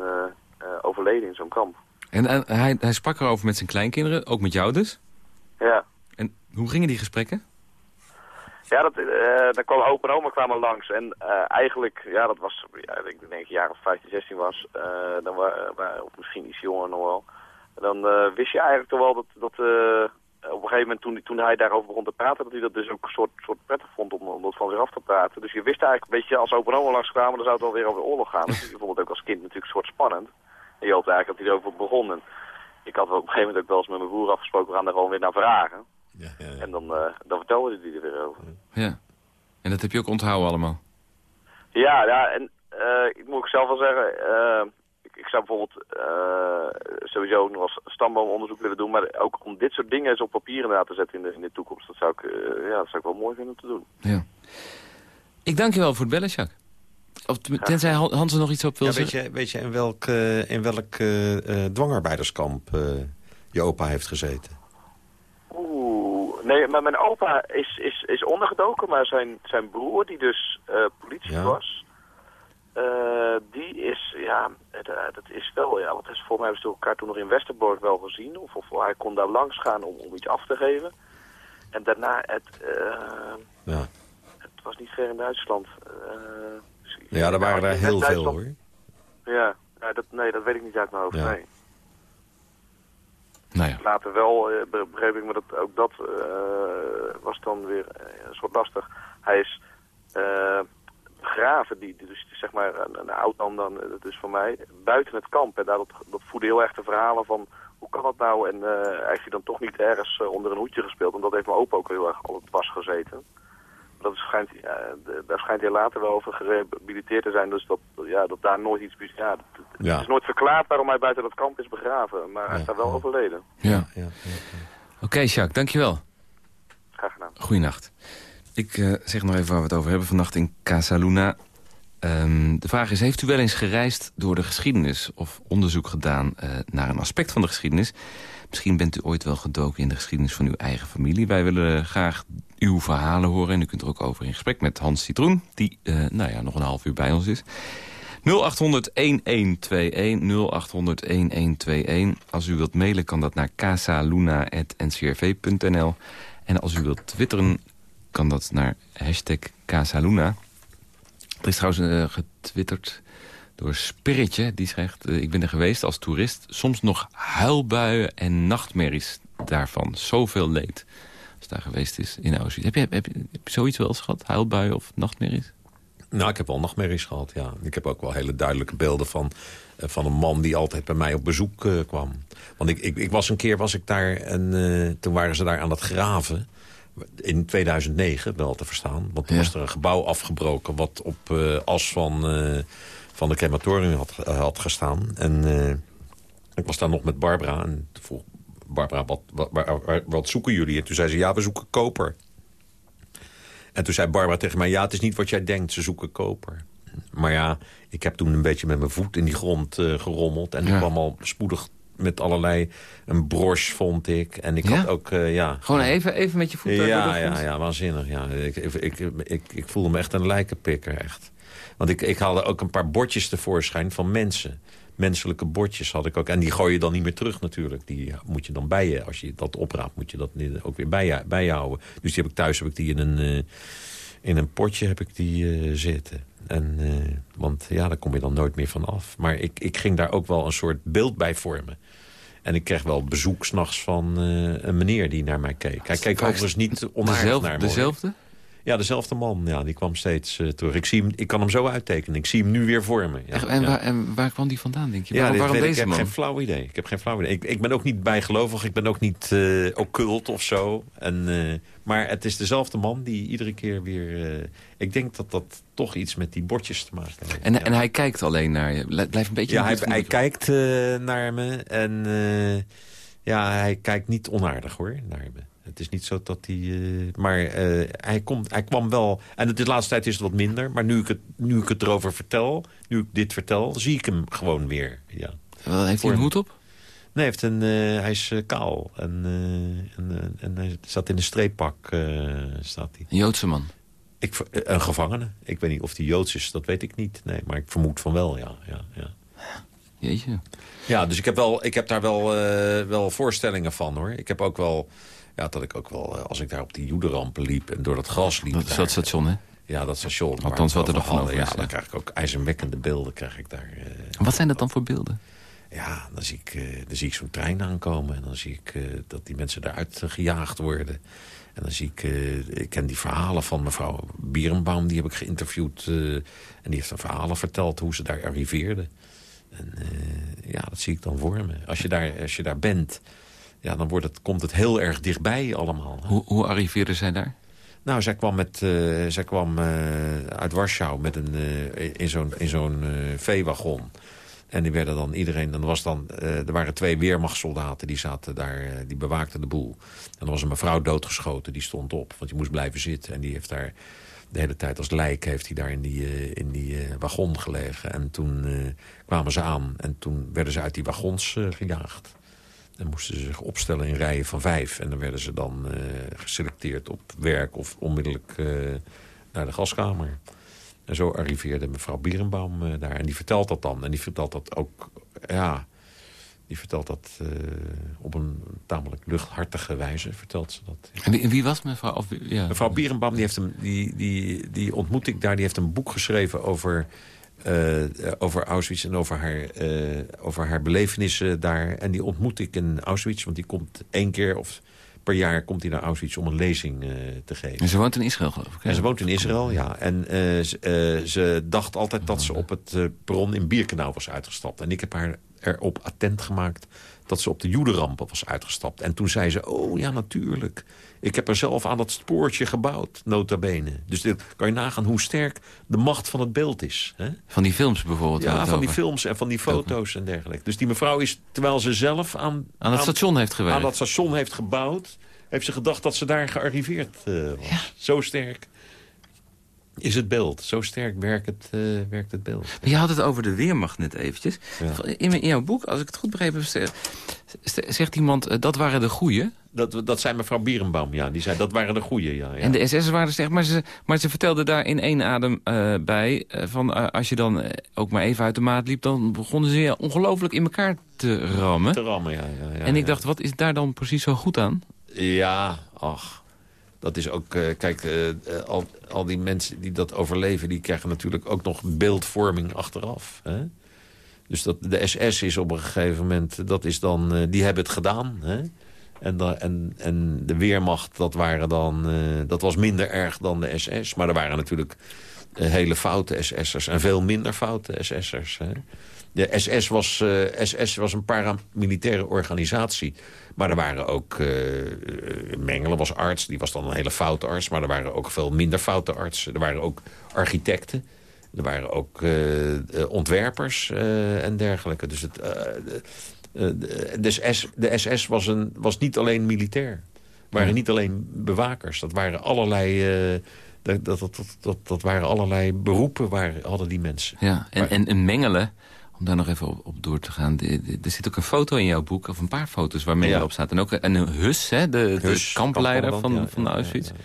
overleden in zo'n kamp. En, en hij, hij sprak erover met zijn kleinkinderen, ook met jou dus? Ja. En hoe gingen die gesprekken? Ja, dat, uh, daar kwam opa en oma kwamen langs. En uh, eigenlijk, ja, dat was, ja, ik denk een jaar of 15, 16 was. Uh, dan wa, of misschien iets jonger nog wel. Dan wist je eigenlijk toch wel dat, dat op een gegeven moment toen, toen hij daarover begon te praten, dat hij dat dus ook een soort, soort prettig vond om, om dat van zich af te praten. Dus je wist eigenlijk een beetje, als open oma langs kwamen, dan zou het alweer over oorlog gaan. Dus je vond het ook als kind natuurlijk een soort spannend. En je hoopte eigenlijk dat hij erover begon. En ik had op een gegeven moment ook wel eens met mijn broer afgesproken, we gaan er gewoon weer naar vragen. Ja, ja, ja. En dan, uh, dan vertelde hij er weer over. Ja, en dat heb je ook onthouden allemaal? Ja, ja en uh, ik moet ook zelf wel zeggen, uh, ik zou bijvoorbeeld uh, sowieso nog als stamboomonderzoek willen doen, maar ook om dit soort dingen eens op papier inderdaad te zetten in de, in de toekomst. Dat zou, ik, uh, ja, dat zou ik wel mooi vinden om te doen. Ja. Ik dank je wel voor het bellen, Jacques. Of tenzij Hans er nog iets op wil ja, zeggen. Weet je, weet je in welk, uh, in welk dwangarbeiderskamp je opa heeft gezeten? Oeh, nee, maar mijn opa is, is, is ondergedoken, maar zijn, zijn broer, die dus politie ja. was... Uh, die is, ja, uh, dat is wel, ja, wat is, volgens mij hebben ze elkaar toen nog in Westerbork wel gezien. Of, of hij kon daar langs gaan om, om iets af te geven. En daarna, het, uh, ja. het was niet ver in Duitsland. Dus, ja, er waren er heel veel hoor. Ja, ja dat, nee, dat weet ik niet uit mijn hoofd, ja. nee. Nou ja. Later wel, begreep ik, maar dat, ook dat was dan weer een soort lastig. Hij is graven, die, dus zeg maar een, een oud dan, dan, dat is voor mij, buiten het kamp. En dat, dat voerde heel erg de verhalen van, hoe kan dat nou? En uh, heeft hij dan toch niet ergens uh, onder een hoedje gespeeld? En dat heeft mijn opa ook heel erg altijd vastgezeten. dat schijnt, ja, daar schijnt hij later wel over gerehabiliteerd te zijn. Dus dat, ja, dat daar nooit iets... Ja, het, Ja. is nooit verklaard waarom hij buiten dat kamp is begraven. Maar hij is daar wel overleden. Ja. Ja, ja, Oké, Jacques, dankjewel. Graag gedaan. Goeienacht. Ik eh, zeg nog even waar we het over hebben vannacht in Casa Luna. Ehm, de vraag is, heeft u wel eens gereisd door de geschiedenis... of onderzoek gedaan eh, naar een aspect van de geschiedenis? Misschien bent u ooit wel gedoken in de geschiedenis van uw eigen familie. Wij willen graag uw verhalen horen. En u kunt er ook over in gesprek met Hans Citroen... die eh, nou ja, nog een half uur bij ons is. 0800-1121, 0800-1121. Als u wilt mailen kan dat naar casaluna.ncrv.nl. En als u wilt twitteren kan dat naar hashtag Casaluna. Er is trouwens eh, getwitterd door Spiritje. Die schrijft, eh, ik ben er geweest als toerist. Soms nog huilbuien en nachtmerries daarvan. Zoveel leed als daar geweest is in Auschwitz. Heb je, heb, je, zoiets wel eens gehad? Huilbuien of nachtmerries? Nou, ik heb wel nachtmerries gehad, ja. Ik heb ook wel hele duidelijke beelden van, eh, van een man die altijd bij mij op bezoek kwam. Want ik, ik, ik was een keer was ik daar en toen waren ze daar aan het graven. In 2009, wel te verstaan. Want toen Ja. was er een gebouw afgebroken wat op eh, as van, eh, van de crematorium had, eh, had gestaan. En ik was daar nog met Barbara en toen vroeg Barbara, wat, wat, wat, zoeken jullie? En toen zei ze, ja, we zoeken koper. En toen zei Barbara tegen mij... ja, het is niet wat jij denkt, ze zoeken koper. Maar ja, ik heb toen een beetje met mijn voet in die grond gerommeld. En Ja. ik kwam al spoedig met allerlei... een broche vond ik. En ik Ja? had ook, eh, ja... Gewoon even, even met je voet daar door Ja, ja, ja, waanzinnig. Ja. Ik, ik, ik, ik, ik voelde me echt een lijkenpikker, echt. Want ik, ik haalde ook een paar bordjes tevoorschijn van mensen. Menselijke bordjes had ik ook. En die gooi je dan niet meer terug natuurlijk. Die moet je dan bij je. Als je dat opraapt, moet je dat ook weer bij je, bij je houden. Dus die heb ik thuis heb ik die in een, eh, in een potje heb ik die eh, zitten. En, eh, want ja, daar kom je dan nooit meer van af. Maar ik, ik ging daar ook wel een soort beeld bij vormen. En ik kreeg wel bezoek s'nachts van eh, een meneer die naar mij keek. Hij keek overigens niet onaardig naar me. dezelfde? Ja, dezelfde man. Ja, die kwam steeds eh, terug. Ik, zie hem, ik kan hem zo uittekenen. Ik zie hem nu weer voor me. Ja, Echt, en, ja. waar, en waar kwam die vandaan, denk je? Ja, waarom weet ik. deze ik heb man? geen flauw idee. Ik heb geen flauw idee. Ik, ik ben ook niet bijgelovig. Ik ben ook niet eh occult of zo. En, eh, maar het is dezelfde man die iedere keer weer... ik denk dat dat toch iets met die bordjes te maken heeft. En, en hij kijkt alleen naar je. Blijf een beetje... Ja, hij, hij kijkt naar me. En ja, hij kijkt niet onaardig hoor, naar me. Het is niet zo dat hij... eh, maar eh, hij, komt, hij kwam wel... En de laatste tijd is het wat minder. Maar nu ik, het, nu ik het erover vertel, nu ik dit vertel... zie ik hem gewoon weer, ja. Wel, heeft hij een hoed op? Nee, hij, heeft een, eh, hij is kaal. En, en, en hij zat in een streeppak, staat hij. Een Joodse man. Ik, een gevangene. Ik weet niet of die Joods is, dat weet ik niet. Nee, maar ik vermoed van wel, ja. ja, ja. Jeetje. Ja, dus ik heb, wel, ik heb daar wel, wel voorstellingen van, hoor. Ik heb ook wel... Ja, dat ik ook wel, eh, als ik daar op die judenrampen liep... en door dat gras liep... Dat is dat station, hè? Ja, dat station. Althans, wat er nog van over is, Ja, dan krijg ik ook ijzerwekkende beelden krijg ik daar. eh, wat zijn dat dan voor beelden? ja, dan zie ik, eh, dan zie ik zo'n trein aankomen. En dan zie ik eh, dat die mensen eruit eh, gejaagd worden. En dan zie ik... eh, ik ken die verhalen van mevrouw Bierenbaum. Die heb ik geïnterviewd. eh, en die heeft een verhalen verteld hoe ze daar arriveerden. En eh, ja, dat zie ik dan voor me. Als je daar, als je daar bent... Ja, dan wordt het, komt het heel erg dichtbij allemaal. Hoe, hoe arriveerden zij daar? Nou, zij kwam, met, eh, zij kwam eh, uit Warschau met een, eh, in zo'n in zo'n veewagon. En die werden dan iedereen... Dan was dan, er waren twee weermachtssoldaten die zaten daar, die bewaakten de boel. En er was een mevrouw doodgeschoten, die stond op. Want die moest blijven zitten. En die heeft daar de hele tijd als lijk heeft hij daar in die, in die wagon gelegen. En toen kwamen ze aan. En toen werden ze uit die wagons gejaagd. En moesten ze zich opstellen in rijen van vijf. En dan werden ze dan eh, geselecteerd op werk of onmiddellijk eh, naar de gaskamer. En zo arriveerde mevrouw Bierenbaum eh, daar. En die vertelt dat dan. En die vertelt dat ook, ja... Die vertelt dat op een tamelijk luchthartige wijze, vertelt ze dat. En wie, was mevrouw? Of, ja. Mevrouw Bierenbaum, die, heeft een, die, die, die ontmoet ik daar. Die heeft een boek geschreven over, over Auschwitz en over haar, eh, over haar belevenissen daar. En die ontmoet ik in Auschwitz, want die komt één keer of per jaar komt hij naar Auschwitz om een lezing eh, te geven. En ze woont in Israël, geloof ik. hè? En ze woont in Israël, ja. En eh, ze, eh, ze dacht altijd dat ze op het eh, perron in Birkenau was uitgestapt. En ik heb haar erop attent gemaakt dat ze op de Joedenrampen was uitgestapt. En toen zei ze, oh ja, natuurlijk. Ik heb er zelf aan dat spoortje gebouwd, nota bene. Dus dit kan je nagaan hoe sterk de macht van het beeld is. Hè? Van die films bijvoorbeeld? Ja, van die films en van die foto's en dergelijke. Dus die mevrouw is, terwijl ze zelf aan... Aan het station heeft gewerkt? Aan dat station heeft gebouwd... heeft ze gedacht dat ze daar gearriveerd uh, was. Ja. Zo sterk is het beeld. Zo sterk werkt het, uh, werkt het beeld. Maar je had het over de Weermacht net eventjes. Ja. In, in, jouw boek, als ik het goed begrepen heb, zegt iemand... Uh, dat waren de goeie. Dat, dat zei mevrouw Bierenbaum, ja. Die zei, dat waren de goeie, ja. ja. En de SS waren slecht, maar ze, maar ze vertelde daar in één adem uh, bij... van als je dan ook maar even uit de maat liep... dan begonnen ze je ongelooflijk in elkaar te rammen. Te rammen, ja. ja, ja en ik dacht, wat is daar dan precies zo goed aan? Ja, ach... Dat is ook, uh, kijk, uh, al, al die mensen die dat overleven... die krijgen natuurlijk ook nog beeldvorming achteraf. Hè? Dus dat, de SS is op een gegeven moment, dat is dan, die hebben het gedaan. Hè? En, en, en de Weermacht, dat, waren dan, dat was minder erg dan de SS. Maar er waren natuurlijk hele foute SS'ers en veel minder foute SS'ers. De SS was, SS was een paramilitaire organisatie... Maar er waren ook... Uh, Mengelen was arts, die was dan een hele foute arts. Maar er waren ook veel minder foute artsen. Er waren ook architecten. Er waren ook uh, ontwerpers en dergelijke. Dus het, de, SS, de SS was, een, was niet alleen militair. waren ja. niet alleen bewakers. Dat waren allerlei... Dat, dat, dat, dat, dat waren allerlei beroepen waren, hadden die mensen. Ja, en, en, en Mengelen om daar nog even op, op door te gaan. De, de, er zit ook een foto in jouw boek, of een paar foto's waar Mengele ja. op staat. En ook een Hus, hè, de, Hus, de kampleider van, ja, van Auschwitz. Ja,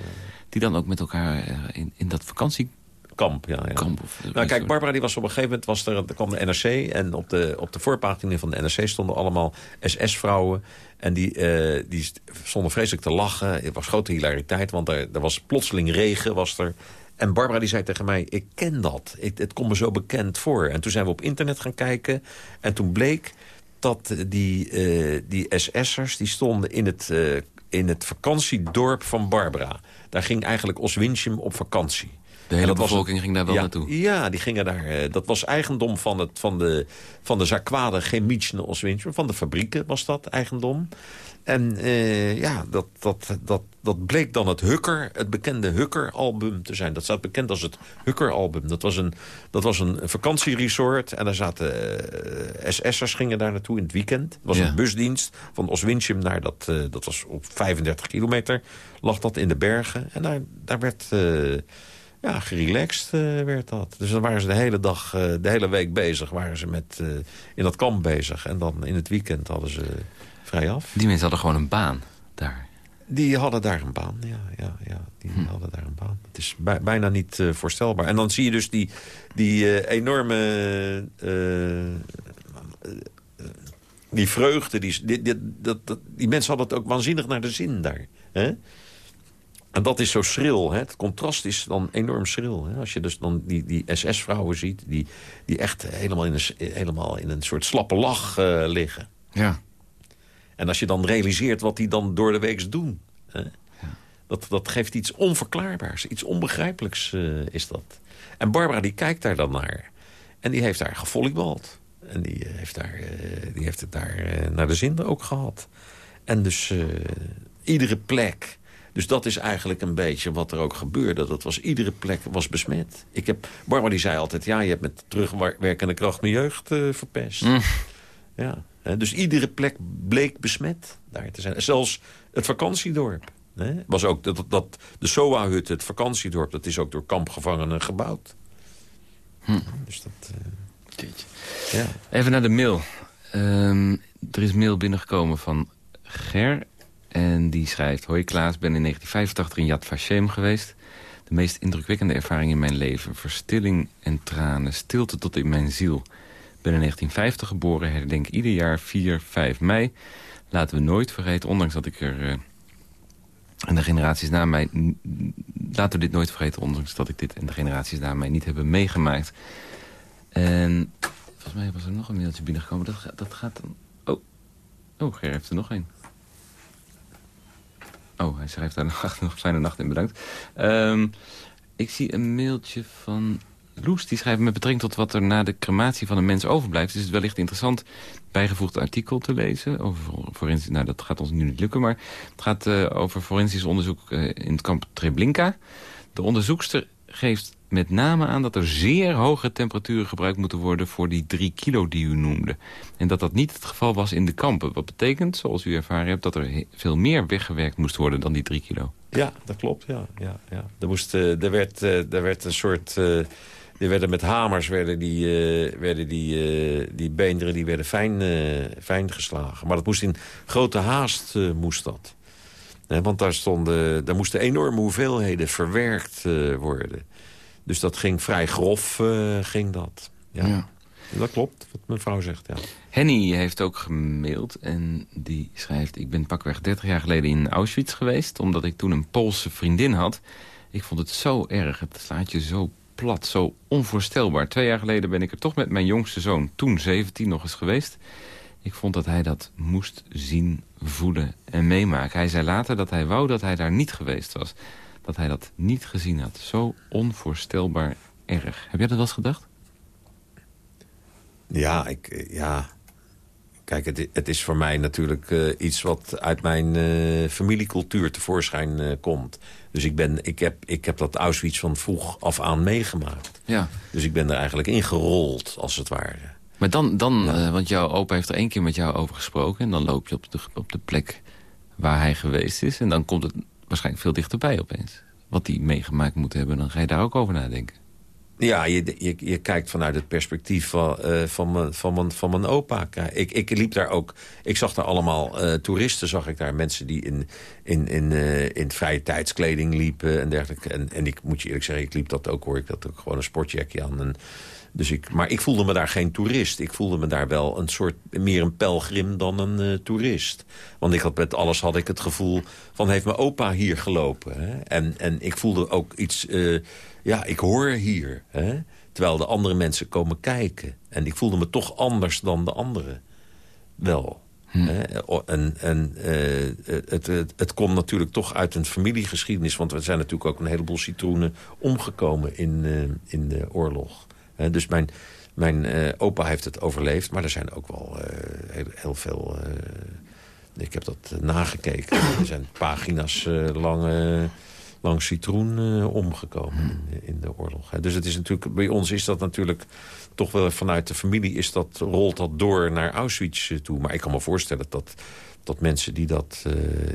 die dan ook met elkaar in, in dat vakantie... Kamp, ja. ja. Kamp of, nou, kijk, Barbara die was op een gegeven moment... Was er, er kwam de NRC en op de, op de voorpagina van de NRC stonden allemaal SS-vrouwen. En die, uh, die stonden vreselijk te lachen. Het was grote hilariteit, want er, er was plotseling regen. Was er, en Barbara die zei tegen mij, ik ken dat. Ik, het komt me zo bekend voor. En toen zijn we op internet gaan kijken. En toen bleek dat die, uh, die SS'ers... die stonden in het, uh, in het vakantiedorp van Barbara. Daar ging eigenlijk Oswinchim op vakantie. De hele bevolking was, ging daar wel ja, naartoe? Ja, die gingen daar. Uh, dat was eigendom van, het, van de, van de Zakwade Chemiczne Oswinchim. Van de fabrieken was dat eigendom. En uh, ja, dat, dat, dat, dat bleek dan het Hukker, het bekende Hukker-album te zijn. Dat staat bekend als het Hukker-album. Dat was een, dat was een vakantieresort en daar zaten uh, SS'ers gingen daar naartoe in het weekend. Het was Ja. een busdienst van Oswinchim naar dat, uh, dat was op 35 kilometer, lag dat in de bergen. En daar, daar werd... Ja, gerelaxed uh, werd dat. Dus dan waren ze de hele dag, uh, de hele week bezig. Waren ze met, uh, in dat kamp bezig. En dan in het weekend hadden ze Die mensen hadden gewoon een baan daar. Die hadden daar een baan, ja. ja, ja die hm. hadden daar een baan. Het is bij, bijna niet uh, voorstelbaar. En dan zie je dus die, die uh, enorme... Uh, die vreugde, die, die, die, dat, dat, die mensen hadden het ook waanzinnig naar de zin daar. Hè? En dat is zo schril. Hè? Het contrast is dan enorm schril. Hè? Als je dus dan die, die SS-vrouwen ziet... Die, die echt helemaal in, een, helemaal in een soort slappe lach liggen. Ja. En als je dan realiseert wat die dan door de week doen... Hè? Ja. Dat, dat geeft iets onverklaarbaars. Iets onbegrijpelijks uh, is dat. En Barbara die kijkt daar dan naar. En die heeft daar gevolleybald. En die heeft, daar, uh, die heeft het daar naar de zin ook gehad. En dus iedere plek... Dus dat is eigenlijk een beetje wat er ook gebeurde. Dat was iedere plek was besmet. Ik heb, Barbara die zei altijd... ja, je hebt met terugwerkende kracht mijn jeugd verpest. Mm. Ja, dus iedere plek bleek besmet daar te zijn. Zelfs het vakantiedorp. Hè? Was ook dat, dat, de SOA-hut, het vakantiedorp... dat is ook door kampgevangenen gebouwd. Hm. Dus dat... Uh, ja. Even naar de mail. Um, er is mail binnengekomen van Ger... En die schrijft... Hoi Klaas, ben in 1985 in Yad Vashem geweest. De meest indrukwekkende ervaring in mijn leven. Verstilling en tranen. Stilte tot in mijn ziel. Ben in 1950 geboren. Herdenk ieder jaar 4, 5 mei. Laten we nooit vergeten, ondanks dat ik er... Uh, en de generaties na mij... Laten we dit nooit vergeten, ondanks dat ik dit en de generaties na mij niet hebben meegemaakt. En volgens mij was er nog een mailtje binnengekomen. Dat, dat gaat dan... Oh, oh Ger heeft er nog een. Oh, hij schrijft daar <laughs> nog, nog fijne nacht in, bedankt. Um, ik zie een mailtje van Loes die schrijft... met betrekking tot wat er na de crematie van een mens overblijft... is het wellicht interessant bijgevoegd artikel te lezen. Over forensisch, nou, dat gaat ons nu niet lukken, maar het gaat uh, over forensisch onderzoek uh, in het kamp Treblinka. De onderzoekster geeft met name aan dat er zeer hoge temperaturen gebruikt moeten worden... voor die drie kilo die u noemde. En dat dat niet het geval was in de kampen. Wat betekent, zoals u ervaren hebt, dat er veel meer weggewerkt moest worden dan die drie kilo. Ja, dat klopt. Ja, ja, ja. Er, moest, uh, er, werd, er werd een soort... er werden met hamers werden die, werden die, die beenderen die werden fijn, fijn geslagen. Maar dat moest in grote haast moest dat. want daar, stonden, daar moesten enorme hoeveelheden verwerkt worden. Dus dat ging vrij grof, uh, ging dat. Ja. ja. Dat klopt, wat mijn vrouw zegt, ja. Henny heeft ook gemaild en die schrijft... ik ben pakweg 30 jaar geleden in Auschwitz geweest... omdat ik toen een Poolse vriendin had. Ik vond het zo erg, het slaat je zo plat, zo onvoorstelbaar. Twee jaar geleden ben ik er toch met mijn jongste zoon, toen 17, nog eens geweest. Ik vond dat hij dat moest zien, voelen en meemaken. Hij zei later dat hij wou dat hij daar niet geweest was dat hij dat niet gezien had. Zo onvoorstelbaar erg. Heb jij dat wel eens gedacht? Ja, ik, ja. Kijk, het, is voor mij natuurlijk uh, iets wat uit mijn uh, familiecultuur tevoorschijn komt. Dus ik, ben, ik, heb, ik heb dat Auschwitz van vroeg af aan meegemaakt. Ja. Dus ik ben er eigenlijk ingerold, als het ware. Maar dan, dan ja. want jouw opa heeft er één keer met jou over gesproken... en dan loop je op de, op de plek waar hij geweest is... en dan komt het waarschijnlijk veel dichterbij opeens. Wat die meegemaakt moet hebben, dan ga je daar ook over nadenken. Ja, je, je, je kijkt vanuit het perspectief van, uh, van, mijn, van, van mijn opa. Ik, ik liep daar ook... Ik zag daar allemaal uh, toeristen, zag ik daar. Mensen die in, in, in, uh, in vrije tijdskleding liepen en dergelijke. En, en ik moet je eerlijk zeggen, ik liep dat ook hoor. Ik had ook gewoon een sportjackje aan en dus ik, maar ik voelde me daar geen toerist. Ik voelde me daar wel een soort, meer een pelgrim dan een uh, toerist. Want ik had met alles had ik het gevoel van, heeft mijn opa hier gelopen? Hè? En, en ik voelde ook iets, uh, ja, ik hoor hier. Hè? Terwijl de andere mensen komen kijken. En ik voelde me toch anders dan de anderen. Wel. Hm. Hè? En, en uh, het, het, het komt natuurlijk toch uit een familiegeschiedenis. Want er zijn natuurlijk ook een heleboel citroenen omgekomen in, in de oorlog dus mijn, mijn uh, opa heeft het overleefd. Maar er zijn ook wel uh, heel, heel, veel... Uh, ik heb dat nagekeken. <clears throat> er zijn pagina's lang, lang citroen omgekomen in, in, de oorlog. dus het is natuurlijk, bij ons is dat natuurlijk toch wel vanuit de familie... Is dat, rolt dat door naar Auschwitz toe. Maar ik kan me voorstellen dat dat mensen die dat, uh,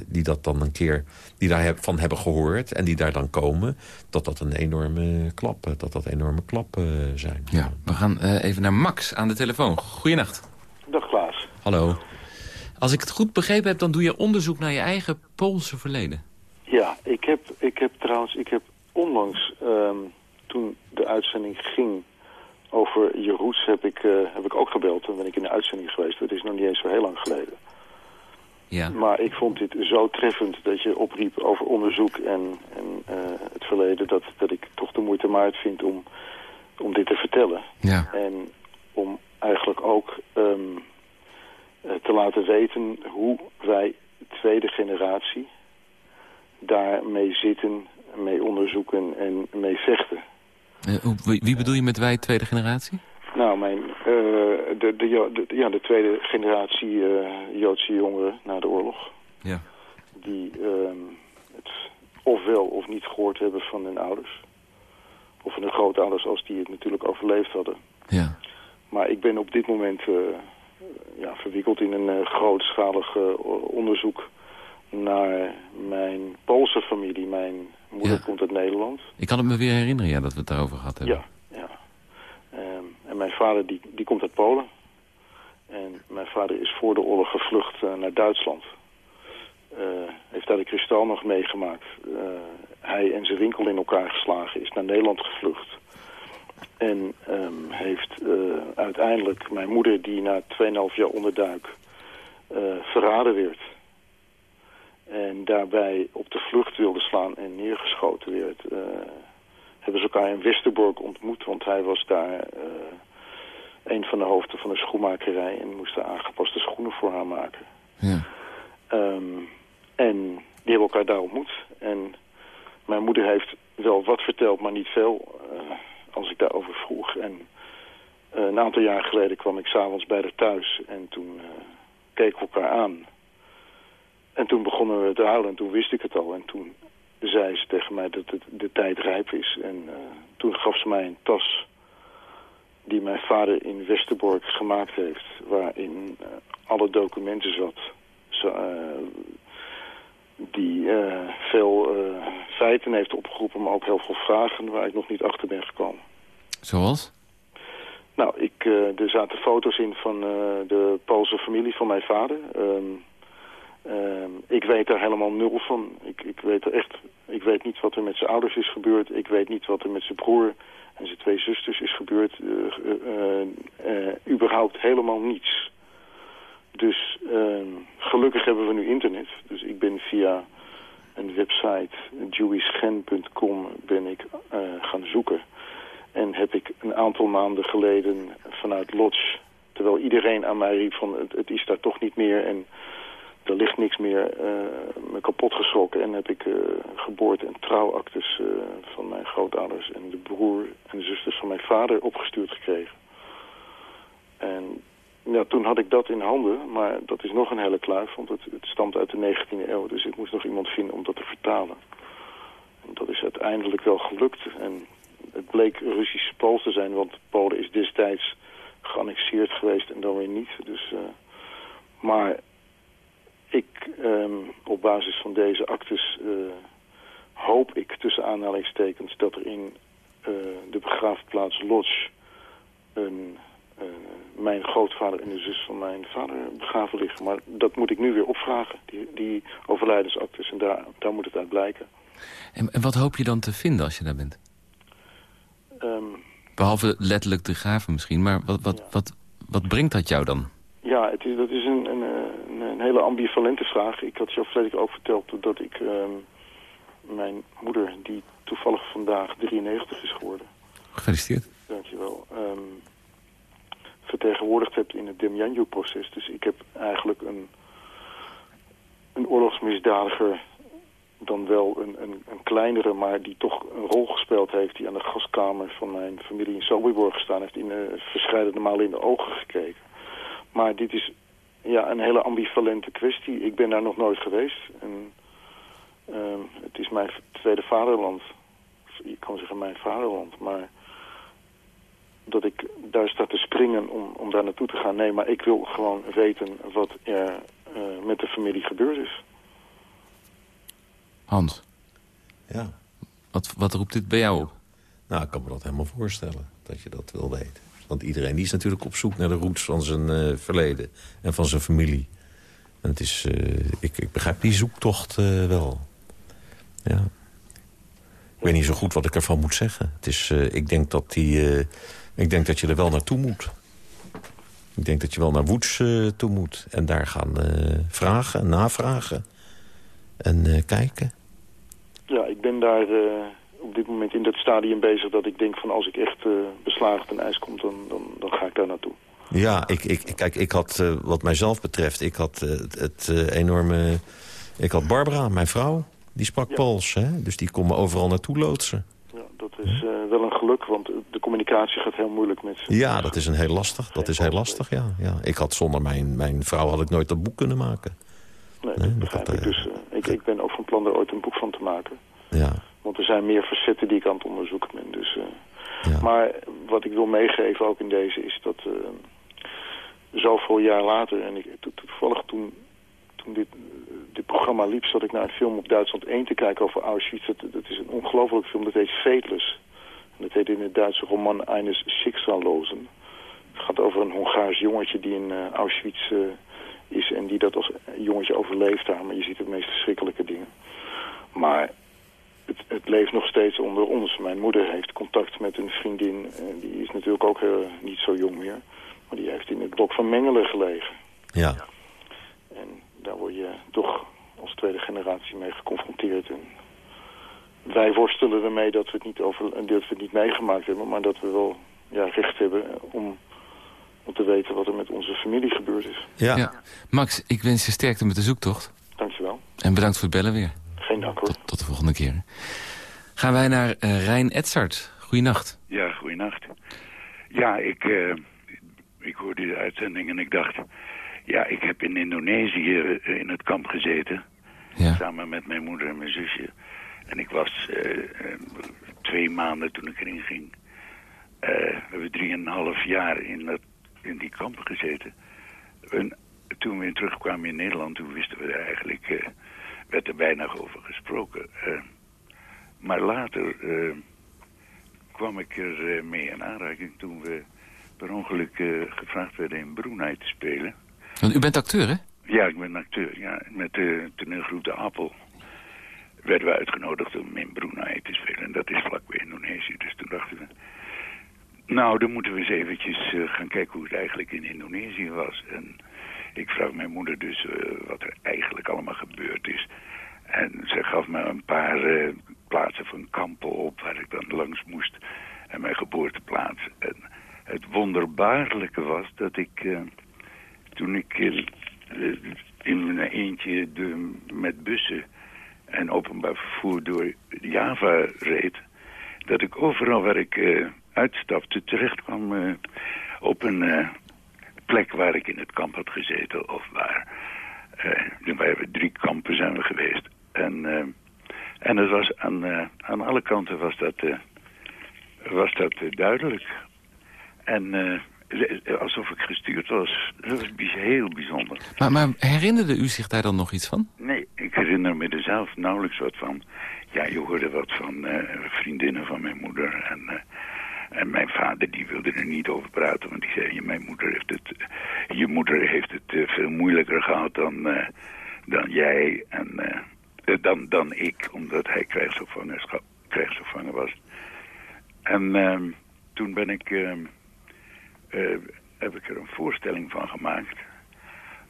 die dat dan een keer die daarvan hebben gehoord en die daar dan komen, dat dat een enorme klap, dat dat enorme klappen uh, zijn. Ja, we gaan uh, even naar Max aan de telefoon. Goedenacht. Dag Klaas. Hallo. Als ik het goed begrepen heb, dan doe je onderzoek naar je eigen Poolse verleden. Ja, ik heb, ik heb trouwens, ik heb onlangs, um, toen de uitzending ging over je roots, heb ik, heb ik ook gebeld. Toen ben ik in de uitzending geweest. Dat is nog niet eens zo heel lang geleden. Ja. Maar ik vond dit zo treffend dat je opriep over onderzoek en, en uh, het verleden... Dat, dat ik toch de moeite waard vind om, om dit te vertellen. Ja. En om eigenlijk ook um, uh, te laten weten hoe wij tweede generatie daarmee zitten, mee onderzoeken en mee vechten. Uh, wie bedoel je met wij tweede generatie? Nou, mijn, uh, de, de, de, ja, de tweede generatie uh, Joodse jongeren na de oorlog. Ja. Die uh, het ofwel of niet gehoord hebben van hun ouders. Of van hun grootouders als die het natuurlijk overleefd hadden. Ja. Maar ik ben op dit moment uh, ja, verwikkeld in een grootschalig onderzoek naar mijn Poolse familie. Mijn moeder Ja. komt uit Nederland. Ik kan het me weer herinneren ja, dat we het daarover gehad hebben. Ja, ja. Ehm, mijn vader die, die komt uit Polen. En mijn vader is voor de oorlog gevlucht eh, naar Duitsland. Eh, heeft daar de kristal nog meegemaakt. Eh, hij en zijn winkel in elkaar geslagen. Is naar Nederland gevlucht. En ehm, heeft uiteindelijk mijn moeder die na 2,5 jaar onderduik verraden werd. En daarbij op de vlucht wilde slaan en neergeschoten werd. Eh, hebben ze elkaar in Westerbork ontmoet. Want hij was daar eh, een van de hoofden van de schoenmakerij. En moest daar aangepaste schoenen voor haar maken. Ja. Ehm, en die hebben elkaar daar ontmoet. En mijn moeder heeft wel wat verteld, maar niet veel. eh, als ik daarover vroeg. En een aantal jaar geleden kwam ik s'avonds bij haar thuis en toen keken we elkaar aan. En toen begonnen we te huilen en toen wist ik het al. En toen zei ze tegen mij dat het de tijd rijp is. En toen gaf ze mij een tas die mijn vader in Westerbork gemaakt heeft... waarin alle documenten zat zo, die veel feiten heeft opgeroepen, maar ook heel veel vragen waar ik nog niet achter ben gekomen. Zoals? Nou, ik, er zaten foto's in van de Poolse familie van mijn vader. Um, um, ik weet daar helemaal nul van. Ik, ik weet er echt, ik weet niet wat er met zijn ouders is gebeurd. Ik weet niet wat er met zijn broer en zijn twee zusters is gebeurd. überhaupt helemaal niets. Dus uh, gelukkig hebben we nu internet. Dus ik ben via een website, jewishgen.com, ben ik gaan zoeken. En heb ik een aantal maanden geleden vanuit Lodge... terwijl iedereen aan mij riep van het, het is daar toch niet meer... en er ligt niks meer, uh, me kapot geschrokken. En heb ik uh, geboorte- en trouwactes uh, van mijn grootouders... en de broer en de zusters van mijn vader opgestuurd gekregen. En ja, toen had ik dat in handen, maar dat is nog een hele kluif, want het, het stamt uit de 19e eeuw. Dus ik moest nog iemand vinden om dat te vertalen. En dat is uiteindelijk wel gelukt. En het bleek Russisch-Pools te zijn, want Polen is destijds geannexeerd geweest en dan weer niet. Dus, maar ik, um, op basis van deze actes, uh, hoop ik tussen aanhalingstekens dat er in uh, de begraafplaats Lodz een uh, mijn grootvader en de zus van mijn vader begraven liggen. Maar dat moet ik nu weer opvragen, die, die overlijdensactes. En daar, daar moet het uit blijken. En, en wat hoop je dan te vinden als je daar bent? Um, Behalve letterlijk te graven misschien, maar wat, wat, ja. wat, wat brengt dat jou dan? Ja, het is, dat is een, een, hele ambivalente vraag. Ik had jou verleden ook verteld dat ik um, mijn moeder, die toevallig vandaag 93 is geworden... Gefeliciteerd. Dankjewel. Um, vertegenwoordigd hebt in het Demjanjuk-proces. Dus ik heb eigenlijk een, een oorlogsmisdadiger dan wel een, een, een, kleinere, maar die toch een rol gespeeld heeft... die aan de gaskamer van mijn familie in Sobibor gestaan heeft... in uh, verschillende malen in de ogen gekeken. Maar dit is ja, een hele ambivalente kwestie. Ik ben daar nog nooit geweest. En, uh, het is mijn tweede vaderland. Ik kan zeggen mijn vaderland, maar dat ik daar sta te springen om, om daar naartoe te gaan. Nee, maar ik wil gewoon weten wat er uh, met de familie gebeurd is. Hans. Ja. Wat, wat roept dit bij jou op? Nou, ik kan me dat helemaal voorstellen, dat je dat wil weten. Want iedereen die is natuurlijk op zoek naar de roots van zijn uh, verleden en van zijn familie. En het is, uh, ik, ik begrijp die zoektocht wel. Ja. Ik weet niet zo goed wat ik ervan moet zeggen. Het is, ik denk dat die... Ik denk dat je er wel naartoe moet. Ik denk dat je wel naar Woets toe moet. En daar gaan vragen en navragen. En kijken. Ja, ik ben daar op dit moment in dat stadium bezig... dat ik denk van als ik echt beslagen ten ijs kom, dan, dan, dan ga ik daar naartoe. Ja, ik, ik, kijk, ik had wat mijzelf betreft... ik had het, het enorme... Ik had Barbara, mijn vrouw, die sprak ja. Pools. Hè? Dus die kon me overal naartoe loodsen. Ja, dat is wel een geluk, want de communicatie gaat heel moeilijk met ze. Ja, dat is een heel lastig. Dat is heel lastig, ja. ja. Ik had zonder mijn, mijn vrouw had ik nooit dat boek kunnen maken. Nee, dat nee, begrijp dat, ik. Dus uh, ik, ik ben ook van plan er ooit een boek van te maken. Ja. Want er zijn meer facetten die ik aan het onderzoeken ben. Dus, ja. Maar wat ik wil meegeven ook in deze is dat uh, zoveel jaar later... en ik, to, toevallig toen, toen dit, dit programma liep... zat ik naar een film op Duitsland 1 te kijken over Auschwitz. Dat, dat is een ongelofelijke film, dat heet Fateless. Dat heet in het Duitse roman Eines Schicksallosen. Het gaat over een Hongaars jongetje die in uh, Auschwitz uh, is... en die dat als jongetje overleeft daar. Maar je ziet de meest verschrikkelijke dingen. Maar het, het, leeft nog steeds onder ons. Mijn moeder heeft contact met een vriendin. Uh, die is natuurlijk ook niet zo jong meer. Maar die heeft in het blok van Mengelen gelegen. Ja. En daar word je toch als tweede generatie mee geconfronteerd. En wij worstelen ermee dat we het niet, over, dat we het niet meegemaakt hebben... maar dat we wel ja, recht hebben om, om te weten wat er met onze familie gebeurd is. Ja. ja. Max, ik wens je sterkte met de zoektocht. Dankjewel. En bedankt voor het bellen weer. Geen dank hoor. Tot, tot de volgende keer. Gaan wij naar uh, Rijn Edzard. Goeienacht. Ja, goeienacht. Ja, ik, uh, ik hoorde de uitzending en ik dacht... Ja, ik heb in Indonesië eh, in het kamp gezeten. Ja. Samen met mijn moeder en mijn zusje. En ik was uh, twee maanden toen ik erin ging. Uh, we hebben drieënhalf jaar in, dat, in die kampen gezeten. En toen we terugkwamen in Nederland, toen wisten we er eigenlijk... werd er weinig over gesproken. maar later kwam ik er mee in aanraking toen we per ongeluk gevraagd werden in Brunei te spelen. Want u bent acteur, hè? Ja, ik ben acteur. Ja. Met de toneelgroep De Appel werden we uitgenodigd om in Brunei te spelen. En dat is vlakbij Indonesië. Dus toen dachten we... Nou, dan moeten we eens eventjes gaan kijken hoe het eigenlijk in Indonesië was. En ik vraag mijn moeder dus uh, wat er eigenlijk allemaal gebeurd is. En ze gaf me een paar uh, plaatsen van kampen op waar ik dan langs moest. En mijn geboorteplaats. En het wonderbaarlijke was dat ik toen ik in, mijn eentje met bussen en openbaar vervoer door Java reed... dat ik overal waar ik uitstapte terecht kwam op een plek waar ik in het kamp had gezeten. Of waar, uh, wij hebben drie kampen zijn we geweest. En, en het was aan, aan alle kanten was dat, was dat duidelijk. En alsof ik gestuurd was. Dat was heel bijzonder. Maar, maar, herinnerde u zich daar dan nog iets van? Nee, ik herinner me er zelf nauwelijks wat van. Ja, je hoorde wat van vriendinnen van mijn moeder en... En mijn vader die wilde er niet over praten, want die zei, mijn moeder heeft het, je moeder heeft het uh, veel moeilijker gehad dan, uh, dan jij en dan, dan ik, omdat hij krijgsopvanger was. En ehm, toen ben ik ehm, heb ik er een voorstelling van gemaakt.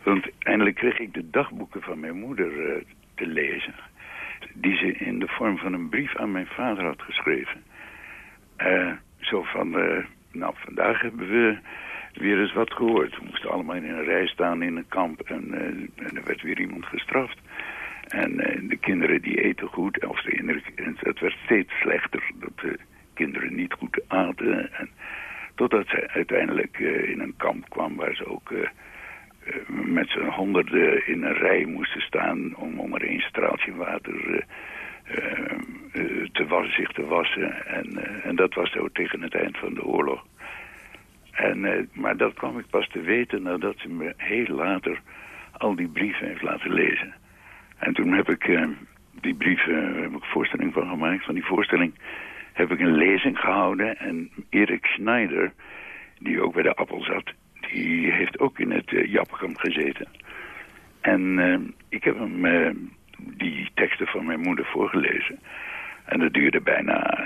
Want eindelijk kreeg ik de dagboeken van mijn moeder te lezen. Die ze in de vorm van een brief aan mijn vader had geschreven. Uh, zo van, nou vandaag hebben we weer eens wat gehoord. We moesten allemaal in een rij staan in een kamp en, en er werd weer iemand gestraft. En de kinderen die eten goed, of de, het werd steeds slechter dat de kinderen niet goed aten. En, Totdat ze uiteindelijk in een kamp kwam waar ze ook met z'n honderden in een rij moesten staan om onder één straaltje water te wassen, zich te wassen. En, en dat was zo tegen het eind van de oorlog. En, maar dat kwam ik pas te weten nadat ze me heel later al die brieven heeft laten lezen. En toen heb ik die brieven, heb ik voorstelling van gemaakt. Van die voorstelling heb ik een lezing gehouden. En Erik Schneider, die ook bij de Appel zat, die heeft ook in het uh, gezeten. En ik heb hem die teksten van mijn moeder voorgelezen. En dat duurde bijna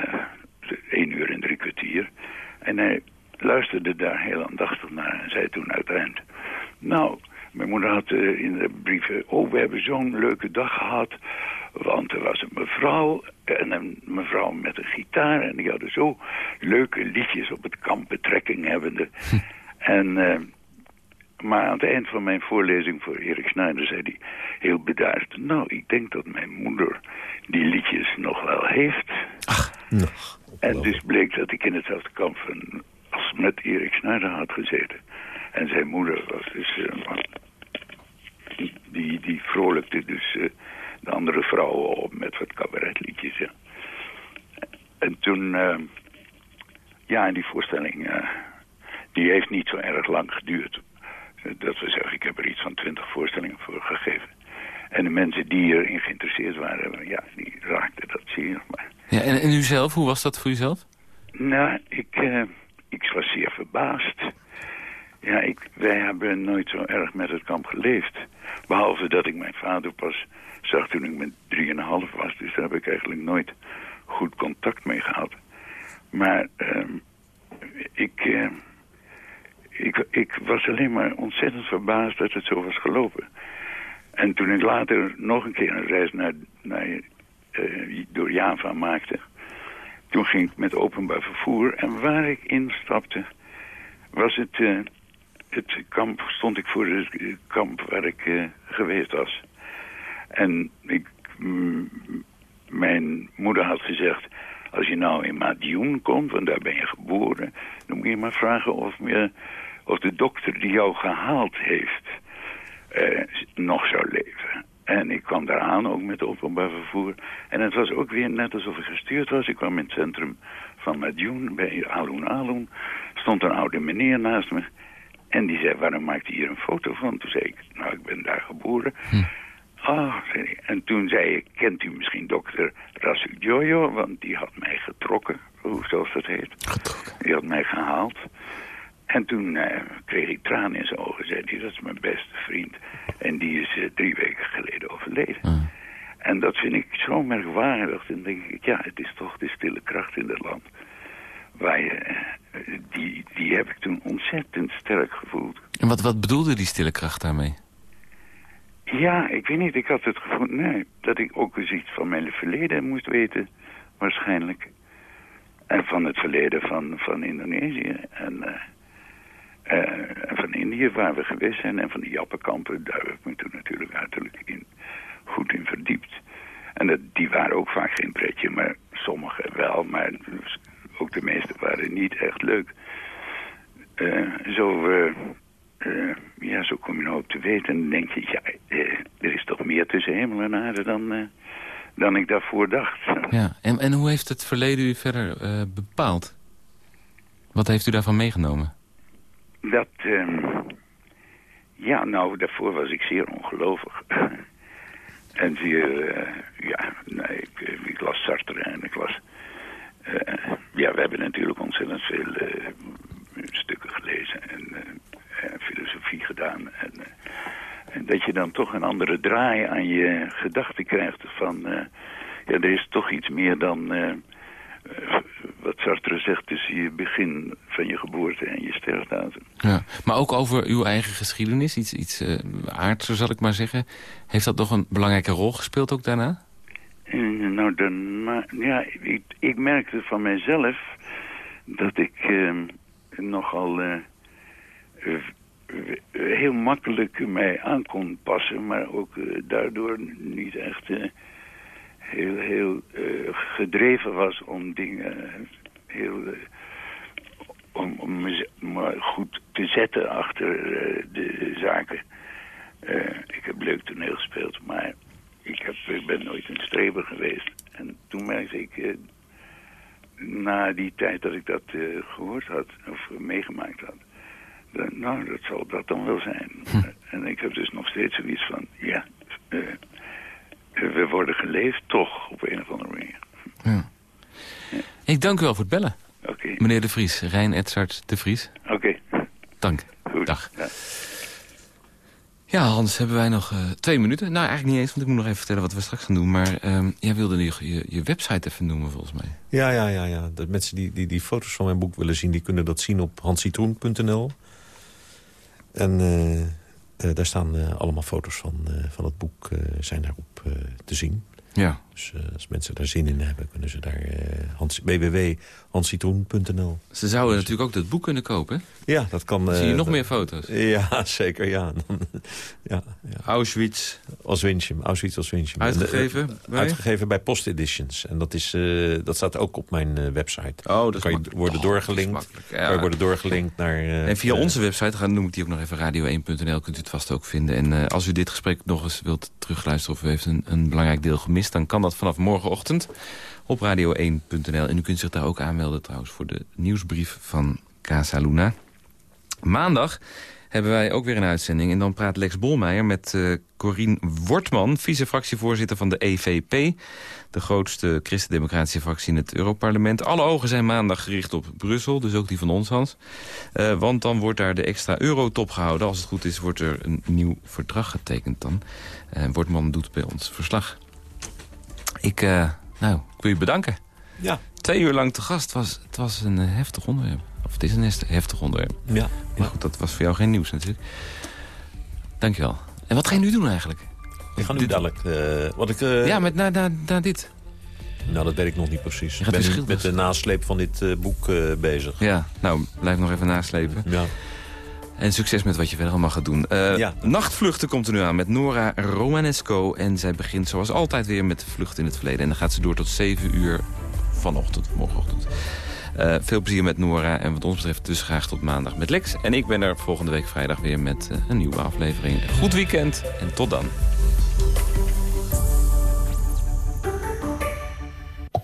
één uur en drie kwartier. En hij luisterde daar heel aandachtig naar en zei toen uiteindelijk... Nou, mijn moeder had in de brieven... Oh, we hebben zo'n leuke dag gehad. Want er was een mevrouw en een mevrouw met een gitaar. En die hadden zo leuke liedjes op het kamp betrekking hebbende. Hm. En, uh, maar aan het eind van mijn voorlezing voor Erik Schneider zei hij heel bedaard... Nou, ik denk dat mijn moeder die liedjes nog wel heeft. Ach, nog. En dus bleek dat ik in hetzelfde kamp van, als met Erik Schneider had gezeten. En zijn moeder was dus... Uh, die, die vrolijkte dus... Uh, de andere vrouwen op met wat cabaretliedjes. Ja. En toen, uh, ja, en die voorstelling, die heeft niet zo erg lang geduurd. Dat we zeggen, ik heb er iets van twintig voorstellingen voor gegeven. En de mensen die erin geïnteresseerd waren, ja, die raakten dat zeer. Maar... Ja, en, en u zelf, hoe was dat voor uzelf? Nou, ik, uh, ik was zeer verbaasd. Ja, ik, wij hebben nooit zo erg met het kamp geleefd. Behalve dat ik mijn vader pas zag toen ik met 3,5 was. Dus daar heb ik eigenlijk nooit goed contact mee gehad. Maar uh, ik, uh, ik, ik was alleen maar ontzettend verbaasd dat het zo was gelopen. En toen ik later nog een keer een reis naar, naar, uh, door Java maakte... toen ging ik met openbaar vervoer. En waar ik instapte was het, uh, het kamp... stond ik voor het kamp waar ik geweest was... En ik, mijn moeder had gezegd... Als je nou in Madioen komt, want daar ben je geboren... dan moet je maar vragen of, of de dokter die jou gehaald heeft... eh, nog zou leven. En ik kwam daar aan, ook met openbaar vervoer. En het was ook weer net alsof ik gestuurd was. Ik kwam in het centrum van Madioen, bij Aloen Aloen. Stond een oude meneer naast me. En die zei, waarom maakt u hier een foto van? Toen zei ik, nou, ik ben daar geboren. Oh, hij. En toen zei ik, kent u misschien dokter Rasuk Jojo? Want die had mij getrokken, hoe zoals dat heet. Getrokken. Die had mij gehaald. En toen eh, kreeg ik tranen in zijn ogen. Zei hij, dat is mijn beste vriend. En die is eh, drie weken geleden overleden. Ah. En dat vind ik zo merkwaardig. En denk ik, ja, het is toch de stille kracht in het land. Waar je, eh, die, die heb ik toen ontzettend sterk gevoeld. En wat, wat bedoelde die stille kracht daarmee? Ja, ik weet niet. Ik had het gevoel nee, dat ik ook eens iets van mijn verleden moest weten. Waarschijnlijk. En van het verleden van, van Indonesië. En, eh, eh, en van Indië, waar we geweest zijn. En van de Jappenkampen. Daar heb ik me toen natuurlijk uiterlijk in, goed in verdiept. En dat, die waren ook vaak geen pretje. Maar sommige wel. Maar ook de meeste waren niet echt leuk. Eh, zo... eh, ja, zo kom je nou op te weten. En dan denk je, ja, eh, er is toch meer tussen hemel en aarde dan, eh, dan ik daarvoor dacht. <laughs> Ja, en, en hoe heeft het verleden u verder bepaald? Wat heeft u daarvan meegenomen? Dat, ehm, ja, nou, daarvoor was ik zeer ongelovig. <laughs> en zeer, ja, nee, ik, ik las Sartre en ik las... ja, we hebben natuurlijk ontzettend veel eh, stukken gelezen en eh, eh, filosofie gedaan. En, eh, en dat je dan toch een andere draai aan je gedachten krijgt van... eh, ja, er is toch iets meer dan... eh, wat Sartre zegt tussen je begin van je geboorte en je sterfdatum. Ja. Maar ook over uw eigen geschiedenis, iets, iets uh, aardser zal ik maar zeggen. Heeft dat nog een belangrijke rol gespeeld ook daarna? Eh, nou, dan, maar, ja, ik, ik merkte van mijzelf dat ik eh, nogal heel makkelijk mij aan kon passen, maar ook eh, daardoor niet echt eh, heel, heel eh, gedreven was om dingen heel, eh, om, om me goed te zetten achter eh, de zaken. Eh, ik heb leuk toneel gespeeld, maar ik, heb, ik ben nooit een streber geweest. En toen merkte ik, eh, na die tijd dat ik dat eh, gehoord had, of meegemaakt had, nou, dat zal dat dan wel zijn. En ik heb dus nog steeds zoiets van, ja, eh, we worden geleefd toch op een of andere manier. Ja. Ik dank u wel voor het bellen. Oké, Meneer De Vries, Rijn Edzard De Vries. oké, Dank. goed. Dag. Ja. Ja, Hans, hebben wij nog eh, twee minuten? Nou, eigenlijk niet eens, want ik moet nog even vertellen wat we straks gaan doen. Maar ehm, jij wilde je, je, je website even noemen, volgens mij. Ja, ja, ja. ja. De mensen die, die die foto's van mijn boek willen zien... die kunnen dat zien op hanscitroen.nl. En eh, eh, daar staan eh, allemaal foto's van, van het boek zijn daarop te zien. Ja. Dus eh, als mensen daar zin in hebben, kunnen ze daar Hans, www.hanscitroen.nl. Ze zouden natuurlijk ook dat boek kunnen kopen. hè? Ja, dat kan... Dan zie je eh, nog dat- meer foto's. Ja, <laughs> zeker, ja. <laughs> ja, ja. Auschwitz, Auschwitz, Auschwitz, uitgegeven En, bij? Uitgegeven bij Post Editions. En dat, is, dat staat ook op mijn website. Oh, dat is kan je worden Oh, doorgelinkt. ja. Kan je worden doorgelinkt naar... En via onze website, gaan, noem ik die ook nog even, radio1.nl, kunt u het vast ook vinden. En als u dit gesprek nog eens wilt terugluisteren of u heeft een, een belangrijk deel gemist... dan kan dat vanaf morgenochtend op radio1.nl. En u kunt zich daar ook aanmelden trouwens voor de nieuwsbrief van Casa Luna. Maandag hebben wij ook weer een uitzending. En dan praat Lex Bolmeijer met uh, Corien Wortman, vice-fractievoorzitter van de EVP. De grootste christendemocratische fractie in het Europarlement. Alle ogen zijn maandag gericht op Brussel, dus ook die van ons, Hans. Uh, want dan wordt daar de extra eurotop gehouden. Als het goed is, wordt er een nieuw verdrag getekend dan. Uh, Wortman doet bij ons verslag. Ik, uh, nou, ik wil je bedanken. Ja. Twee uur lang te gast. Was, het was een heftig onderwerp. Of het is een heftig onderwerp. Ja. Maar goed, dat was voor jou geen nieuws natuurlijk. Dankjewel. En wat ga je nu doen eigenlijk? Ik ga nu dadelijk... Uh, wat ik, uh... Ja, met na, na, na dit. Nou, dat weet ik nog niet precies. Ik ben met de nasleep van dit uh, boek bezig. Ja, nou, blijf nog even naslepen. Ja. En succes met wat je verder allemaal gaat doen. Uh, ja. Nachtvluchten komt er nu aan met Nora Romanesco. En zij begint zoals altijd weer met de vlucht in het verleden. En dan gaat ze door tot 7 uur vanochtend, morgenochtend. Uh, veel plezier met Nora en wat ons betreft dus graag tot maandag met Lex. En ik ben er volgende week vrijdag weer met uh, een nieuwe aflevering. Goed weekend en tot dan.